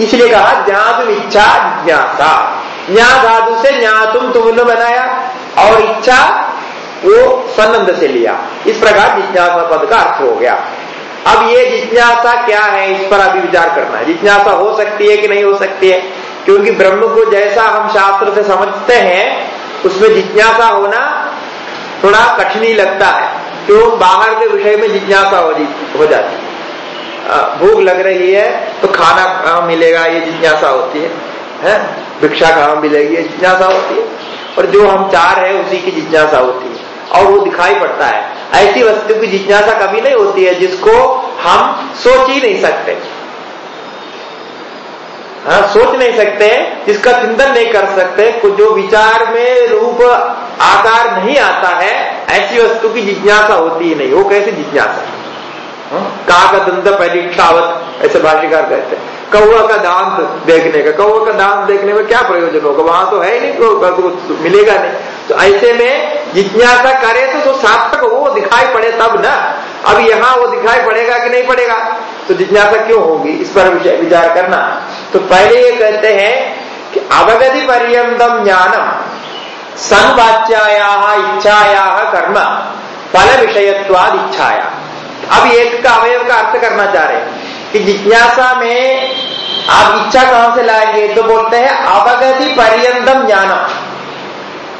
Speaker 1: इसलिए कहा, ज्ञातुम इच्छा, जिज्ञासा। ज्ञा धातु से ज्ञातुम तुमने बनाया, और इच्छा वो संबंध से लिया। इस प्रकार जिज्ञासा पद का अर्थ हो गया। अब ये जिज्ञासा क्या है, इस पर अभी विचार करना है। जिज्ञासा हो सकती है कि नहीं हो सकती है? क्योंकि ब्रह्म को जैसा हम शास्त्र से समझते हैं उसमें जिज्ञासा होना थोड़ा कठिन ही लगता है। क्यों? बाहर के विषय में जिज्ञासा हो, हो जाती है। भूख लग रही है तो खाना कहाँ मिलेगा? ये जिज्ञासा होती है, है? भिक्षा कहाँ मिलेगी? ये जिज्ञासा होती है। और जो हम चाह रहे हैं उसी की जिज्ञासा होती है। और वो दिखाई पड़ता है। ऐसी वस्तु की जिज्ञासा कभी नहीं होती है जिसको हम सोच ही नहीं सकते। हाँ सोच नहीं सकते जिसका चिंतन नहीं कर सकते जो विचार में रूप आकार नहीं आता है ऐसी वस्तु की जिज्ञासा होती ही नहीं वो कैसे जिज्ञासा? हाँ? का का दंत परीक्षावत ऐसे भाष्यकार कहते हैं। कौआ का दांत देखने का कौआ का दांत देखने में क्या प्रयोजन होगा? वहाँ तो है ही नहीं तो मिलेगा नहीं। तो ऐसे में जिज्ञासा करे तो, तो सार्थक वो दिखाई पड़े तब ना। अब यहाँ वो दिखाई पड़ेगा कि नहीं पड़ेगा? तो जिज्ञासा क्यों होगी? इस पर विचार करना। तो पहले ये कहते हैं कि अवगति पर्यतम ज्ञानम, संवाच्याया इच्छाया कर्म, फल विषयत्वाद इच्छाया। अब एक का अवयव का अर्थ करना चाह रहे कि जिज्ञासा में आप इच्छा कहाँ से लाएँगे? तो बोलते हैं अवगति पर्यतम ज्ञानम।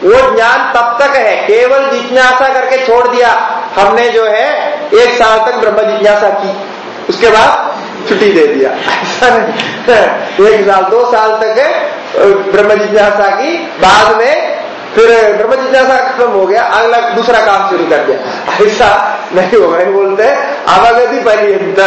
Speaker 1: वो ज्ञान तब तक है, केवल जिज्ञासा करके छोड़ दिया। हमने जो है, एक साल तक ब्रह्म जिज्ञासा की। उसके बाद छुट्टी दे दिया। ऐसा नहीं एक साल, दो साल तक ब्रह्म जिज्ञासा की, बाद में फिर ब्रह्म जिज्ञासा खत्म हो गया, अगला, दूसरा काम शुरू कर दिया। ऐसा नहीं होगा नहीं बोलते अवगति पर्यंत।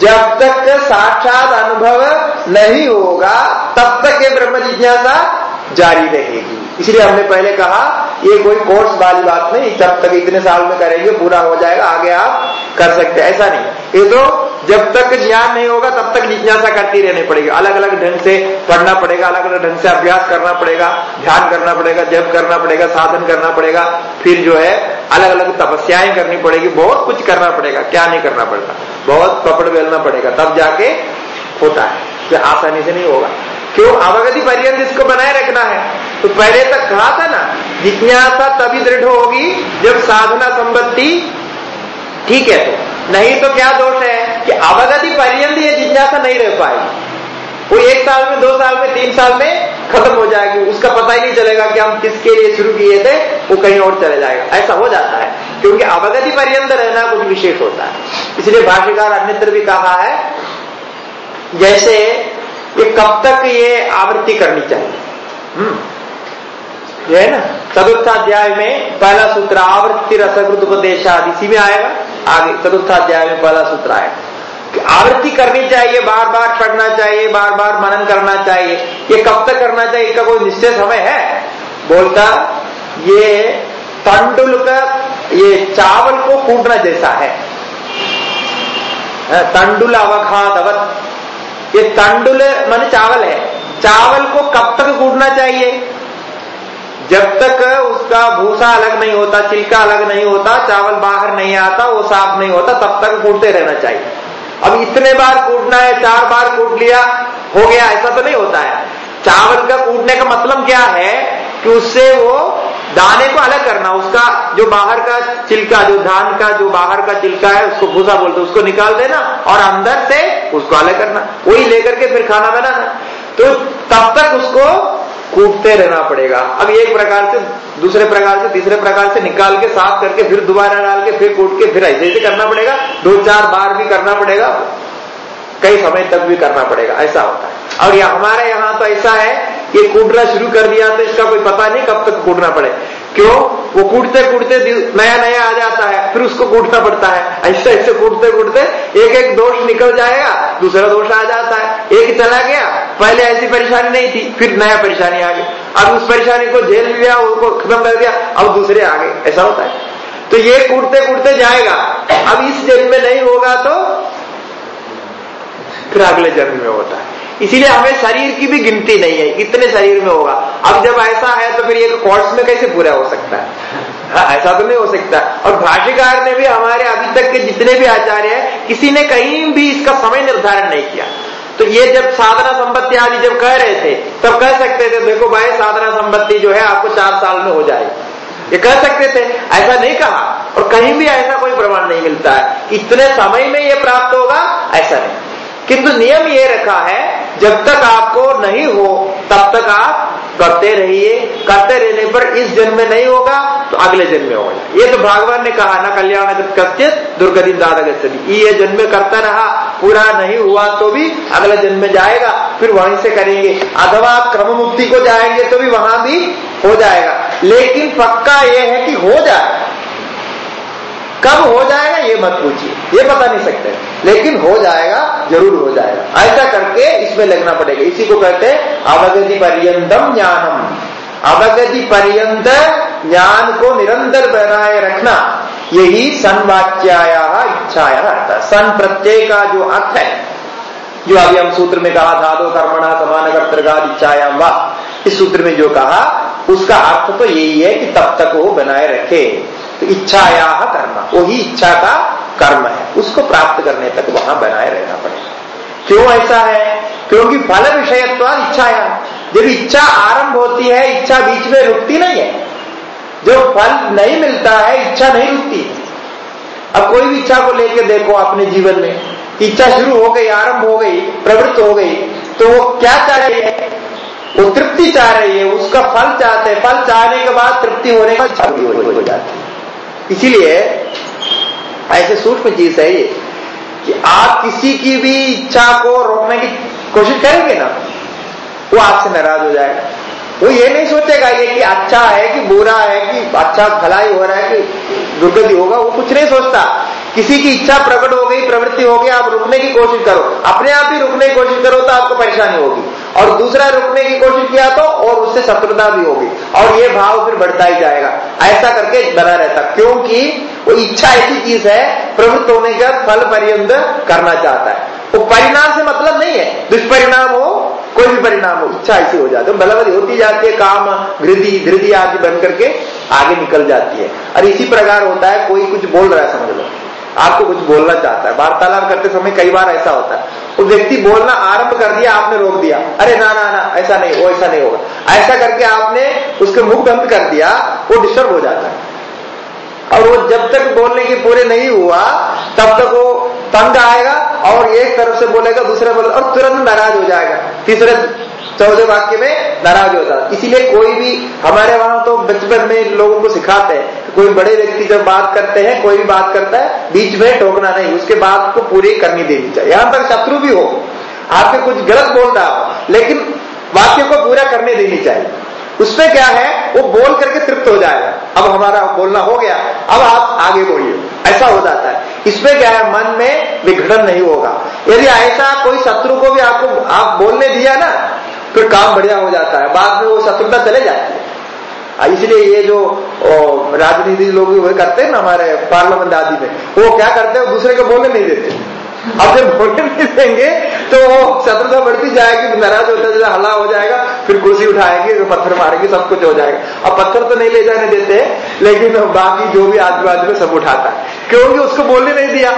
Speaker 1: जब तक साक्षात अनुभव नहीं होगा, तब तक ये ब्रह्म जिज्ञासा जारी रहेगी। इसलिए हमने पहले कहा, ये कोई कोर्स वाली बात नहीं, जब तक इतने साल में करेंगे, पूरा हो जाएगा, आगे आप कर सकते हैं। ऐसा नहीं। ये तो जब तक ज्ञान नहीं होगा, तब तक जिज्ञासा करती रहनी पड़ेगी। अलग अलग ढंग से पढ़ना पड़ेगा अलग अलग ढंग से अभ्यास करना पड़ेगा, ध्यान करना पड़ेगा, जप करना पड़ेगा, साधन करना पड़ेगा, फिर जो है अलग अलग तपस्याएँ करनी पड़ेगी, बहुत कुछ करना पड़ेगा, क्या नहीं करना पड़ेगा बहुत पकड़ बेलना पड़ेगा, तब जाके होता है। आसानी से नहीं होगा। क्यों? अवगति पर्यंत इसको बनाए रखना है। तो पहले तक कहा था ना, जिज्ञासा तभी दृढ़ होगी जब साधना संपत्ति। ठीक है तो नहीं तो क्या दोष है कि अवगति पर्यंत ये जिज्ञासा नहीं रह पाएगी। वो एक साल में, दो साल में, तीन साल में खत्म हो जाएगी। उसका पता ही नहीं चलेगा कि हम किसके लिए शुरू किए थे, वो कहीं और चले जाएगा। ऐसा हो जाता है, क्योंकि अवगति पर्यंत रहना कुछ विशेष होता है। इसलिए भाष्यकार अन्यत्र भी कहा है, जैसे ये कब तक ये आवृत्ति करनी चाहिए। ये है ना? चतुर्थाध्याय में पहला सूत्र आवृत्ति, रसकृत उपदेशाद इसी में आएगा। आगे, चतुर्थाध्याय में पहला सूत्र आएगा आवृत्ति करनी चाहिए बार बार पढ़ना चाहिए बार बार मनन करना चाहिए। ये कब तक करना चाहिए, इसका कोई निश्चय समय है? बोलता, ये तंडुल का ये चावल को कूटना जैसा है। तंडुल अवघात ये तंडुल, मान चावल है। चावल को कब तक कूटना चाहिए? जब तक उसका भूसा अलग नहीं होता चिल्का अलग नहीं होता, चावल बाहर नहीं आता, वो साफ़ नहीं होता, तब तक कूटते रहना चाहिए। अब इतने बार कूटना है, चार बार कूट लिया, हो गया, ऐसा तो नहीं होता है। चावल का कूटने का मतलब क्या है कि उससे वो दाने को अलग करना, उसका जो बाहर का चिल्का जो धान का, जो बाहर का चिल्का है, उसको भूसा बोलते उसको निकाल देना और अंदर से उसको अलग करना। वही लेकर के फिर खाना बनाना। तो तब तक उसको कूटते रहना पड़ेगा। अब एक प्रकार से, दूसरे प्रकार से, तीसरे प्रकार से निकाल के, साफ़ करके, फिर दोबारा डाल के, फिर कूट के, फिर ऐसे ऐसे करना पड़ेगा। दो, चार बार भी करना पड़ेगा। कई समय तक भी करना पड़ेगा। ऐसा होता है। और यह हमारे यहाँ तो ऐसा है कि कूटना शुरू कर दिया तो इसका कोई पता नहीं कब तक कूटना पड़े। क्यों? वो कूटते कूटते नया नया आ जाता है, फिर उसको कूटना पड़ता है। ऐसे ऐसे कूटते कूटते एक एक दोष निकल जाएगा, दूसरा दोष आ जाता है। एक चला गया पहले ऐसी परेशानी नहीं थी फिर नया परेशानी आ गई अब उस परेशानी को झेल लिया उसको खत्म कर दिया अब दूसरे आ गए। ऐसा होता है। तो ये कूटते कूटते जाएगा। अब इस जन्म में नहीं होगा तो फिर अगले जन्म में होता है। इसीलिए हमें शरीर की भी गिनती नहीं है इतने शरीर में होगा। अब जब ऐसा है तो फिर एक कोर्स में कैसे पूरा हो सकता है? हाँ, ऐसा तो नहीं हो सकता। और भाष्यकार ने भी हमारे अभी तक के जितने भी आचार्य हैं किसी ने कहीं भी इसका समय निर्धारण नहीं किया। तो ये जब साधना संपत्ति आदि जब कह रहे थे, तब कह सकते थे, देखो भाई, साधना संपत्ति जो है आपको चार साल में हो जाए। ये कह सकते थे, ऐसा नहीं कहा। और कहीं भी ऐसा कोई प्रमाण नहीं मिलता है। इतने समय में ये प्राप्त होगा, ऐसा नहीं। किंतु नियम ये रखा है, जब तक आपको नहीं हो, तब तक आप करते रहिए। करते रहने पर इस जन्म में नहीं होगा तो अगले जन्म में होगा। ये तो भगवान ने कहा, ना कल्याण कश्चित, दुर्गति दादा गति ये जन्म में करता रहा, पूरा नहीं हुआ तो भी अगले जन्म में जाएगा, फिर वहीं से करेंगे। अथवा आप क्रम मुक्ति को जाएँगे तो भी वहाँ भी हो जाएगा। लेकिन पक्का यह है कि हो जाए। कब हो जाएगा ये मत पूछिए। ये पता नहीं सकते। लेकिन हो जाएगा, ज़रूर हो जाएगा। ऐसा करके इसमें लगना पड़ेगा। इसी को कहते हैं, अवगति पर्यंतम ज्ञानम। अवगति पर्यंत ज्ञान को निरंतर बनाए रखना, यही सनवाच्याया इच्छाया अर्थ। सन प्रत्यय का जो अर्थ है, जो अभी हम सूत्र में कहा धादो कर्मणा, समान, कर्तृगाद इच्छायाम वा। इस सूत्र में जो कहा, उसका अर्थ तो यही है कि तब तक वो बनाए रखे। तो इच्छाया कर्म। वही इच्छा का कर्म है। उसको प्राप्त करने तक वहाँ बनाए रहना पड़ेगा क्यों ऐसा है? क्योंकि फल विषयत्व इच्छाया। जब इच्छा आरंभ होती है, इच्छा बीच में रुकती नहीं है। जब फल नहीं मिलता है, इच्छा नहीं रुकती। अब कोई भी इच्छा को लेकर देखो अपने जीवन में। इच्छा शुरू हो गई, आरंभ हो गई, प्रवृत्त हो गई तो वो क्या चाह रही है? वो तृप्ति चाह रही है। उसका फल चाहते हैं। फल चाहने के बाद तृप्ति होने का इच्छा हो जाती है। इसीलिए ऐसे सूक्ष्म चीज़ है ये, कि आप किसी की भी इच्छा को रोकने की कोशिश करेंगे ना, वो आपसे नाराज़ हो जाएगा। वो ये नहीं सोचेगा ये कि अच्छा है कि बुरा है कि अच्छा भलाई हो रहा है कि दुर्गति होगा, वो कुछ नहीं सोचता। किसी की इच्छा प्रकट हो गई, प्रवृत्ति हो गई, आप रुकने की कोशिश करो। अपने आप ही रुकने की कोशिश करो तो आपको परेशानी होगी। और दूसरा रुकने की कोशिश किया तो और उससे शत्रुता भी होगी। और ये भाव फिर बढ़ता ही जाएगा। ऐसा करके बना रहता। क्योंकि वो इच्छा ऐसी चीज़ है, प्रवृत्त होने का फल पर्यंत करना चाहता है। वो परिणाम से मतलब नहीं है। दुष्परिणाम हो, कोई भी परिणाम हो, इच्छा ऐसी हो जाती है। बलवती होती जाती है, काम धृति धृति आदि बन करके आगे निकल जाती है। और इसी प्रकार होता है, कोई कुछ बोल रहा है, समझ लो। आपको कुछ बोलना चाहता है। वार्तालाप करते समय कई बार ऐसा होता है। वो व्यक्ति बोलना आरंभ कर दिया, आपने रोक दिया। अरे ना ना ना, ऐसा नहीं वो ऐसा नहीं होगा ऐसा करके आपने उसके मुख बंद कर दिया, वो डिस्टर्ब हो जाता है। और वो जब तक बोलने की पूरे नहीं हुआ, तब तक वो तंग आएगा और एक तरफ़ से बोलेगा, दूसरे बोले, और तुरंत नाराज़ हो जाएगा। तीसरे चौथे वाक्य में नाराज़ हो होता इसीलिए कोई भी, हमारे वहाँ तो बचपन में लोगों को सिखाते हैं। कोई बड़े व्यक्ति जब बात करते हैं, कोई भी बात करता है, बीच में टोकना नहीं, उसके बात को पूरी करनी देनी चाहिए। यहाँ तक शत्रु भी हो। आपके कुछ गलत बोल रहा हो, लेकिन वाक्य को पूरा करने देनी चाहिए। उसमें क्या है? वो बोल करके तृप्त हो जाएगा। अब हमारा बोलना हो गया, अब आप आगे बोलिए। ऐसा हो जाता है। इसमें क्या है? मन में विघटन नहीं होगा। यदि ऐसा कोई शत्रु को भी आपको, आप बोलने दिया ना, फिर काम बढ़िया हो जाता है। बाद में वो शत्रुता चले जाती है। इसलिए ये जो राजनीति लोग करते हैं ना हमारे पार्लियामेंट आदि में, वो क्या करते हैं? दूसरे को बोलने नहीं देते। अब जब नहीं देंगे तो शत्रुता बढ़ती जाएगी तो नाराज़ होता जाए हल्ला हो जाएगा, फिर कुर्सी उठाएँगे तो पत्थर मारेंगे, सब कुछ हो जाएगा। अब पत्थर तो नहीं ले जाने देते, लेकिन बाकी जो भी आजू बाजू में सब उठाता है। क्योंकि उसको बोलने नहीं दिया।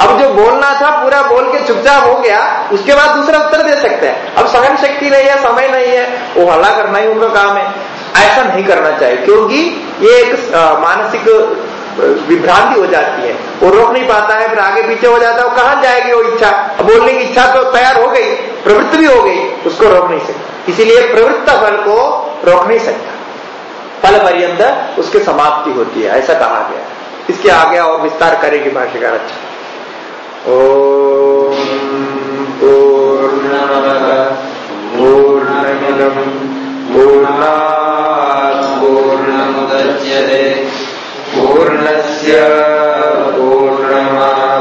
Speaker 1: अब जो बोलना था, पूरा बोल के चुपचाप हो गया, उसके बाद दूसरा उत्तर दे सकते हैं। अब सहन शक्ति नहीं है, समय नहीं है, वो हल्ला करना ही उनका काम है। ऐसा नहीं करना चाहिए, क्योंकि ये एक मानसिक विभ्रांति हो जाती है। वो रोक नहीं पाता है, फिर आगे पीछे हो जाता है, वो कहाँ जाएगी वो इच्छा? बोलने की इच्छा तो तैयार हो गई, प्रवृत्ति भी हो गई, उसको रोक नहीं सकता। इसीलिए प्रवृत्त फल को रोक नहीं सकता। फल पर्यंत उसकी समाप्ति होती है, ऐसा कहा गया। इसके आगे और विस्तार करेगी भाष्यकार। अच्छा ओ पूर्ण पूर्णा पूर्णमुदच्यते। पूर्णस्य पूर्णमा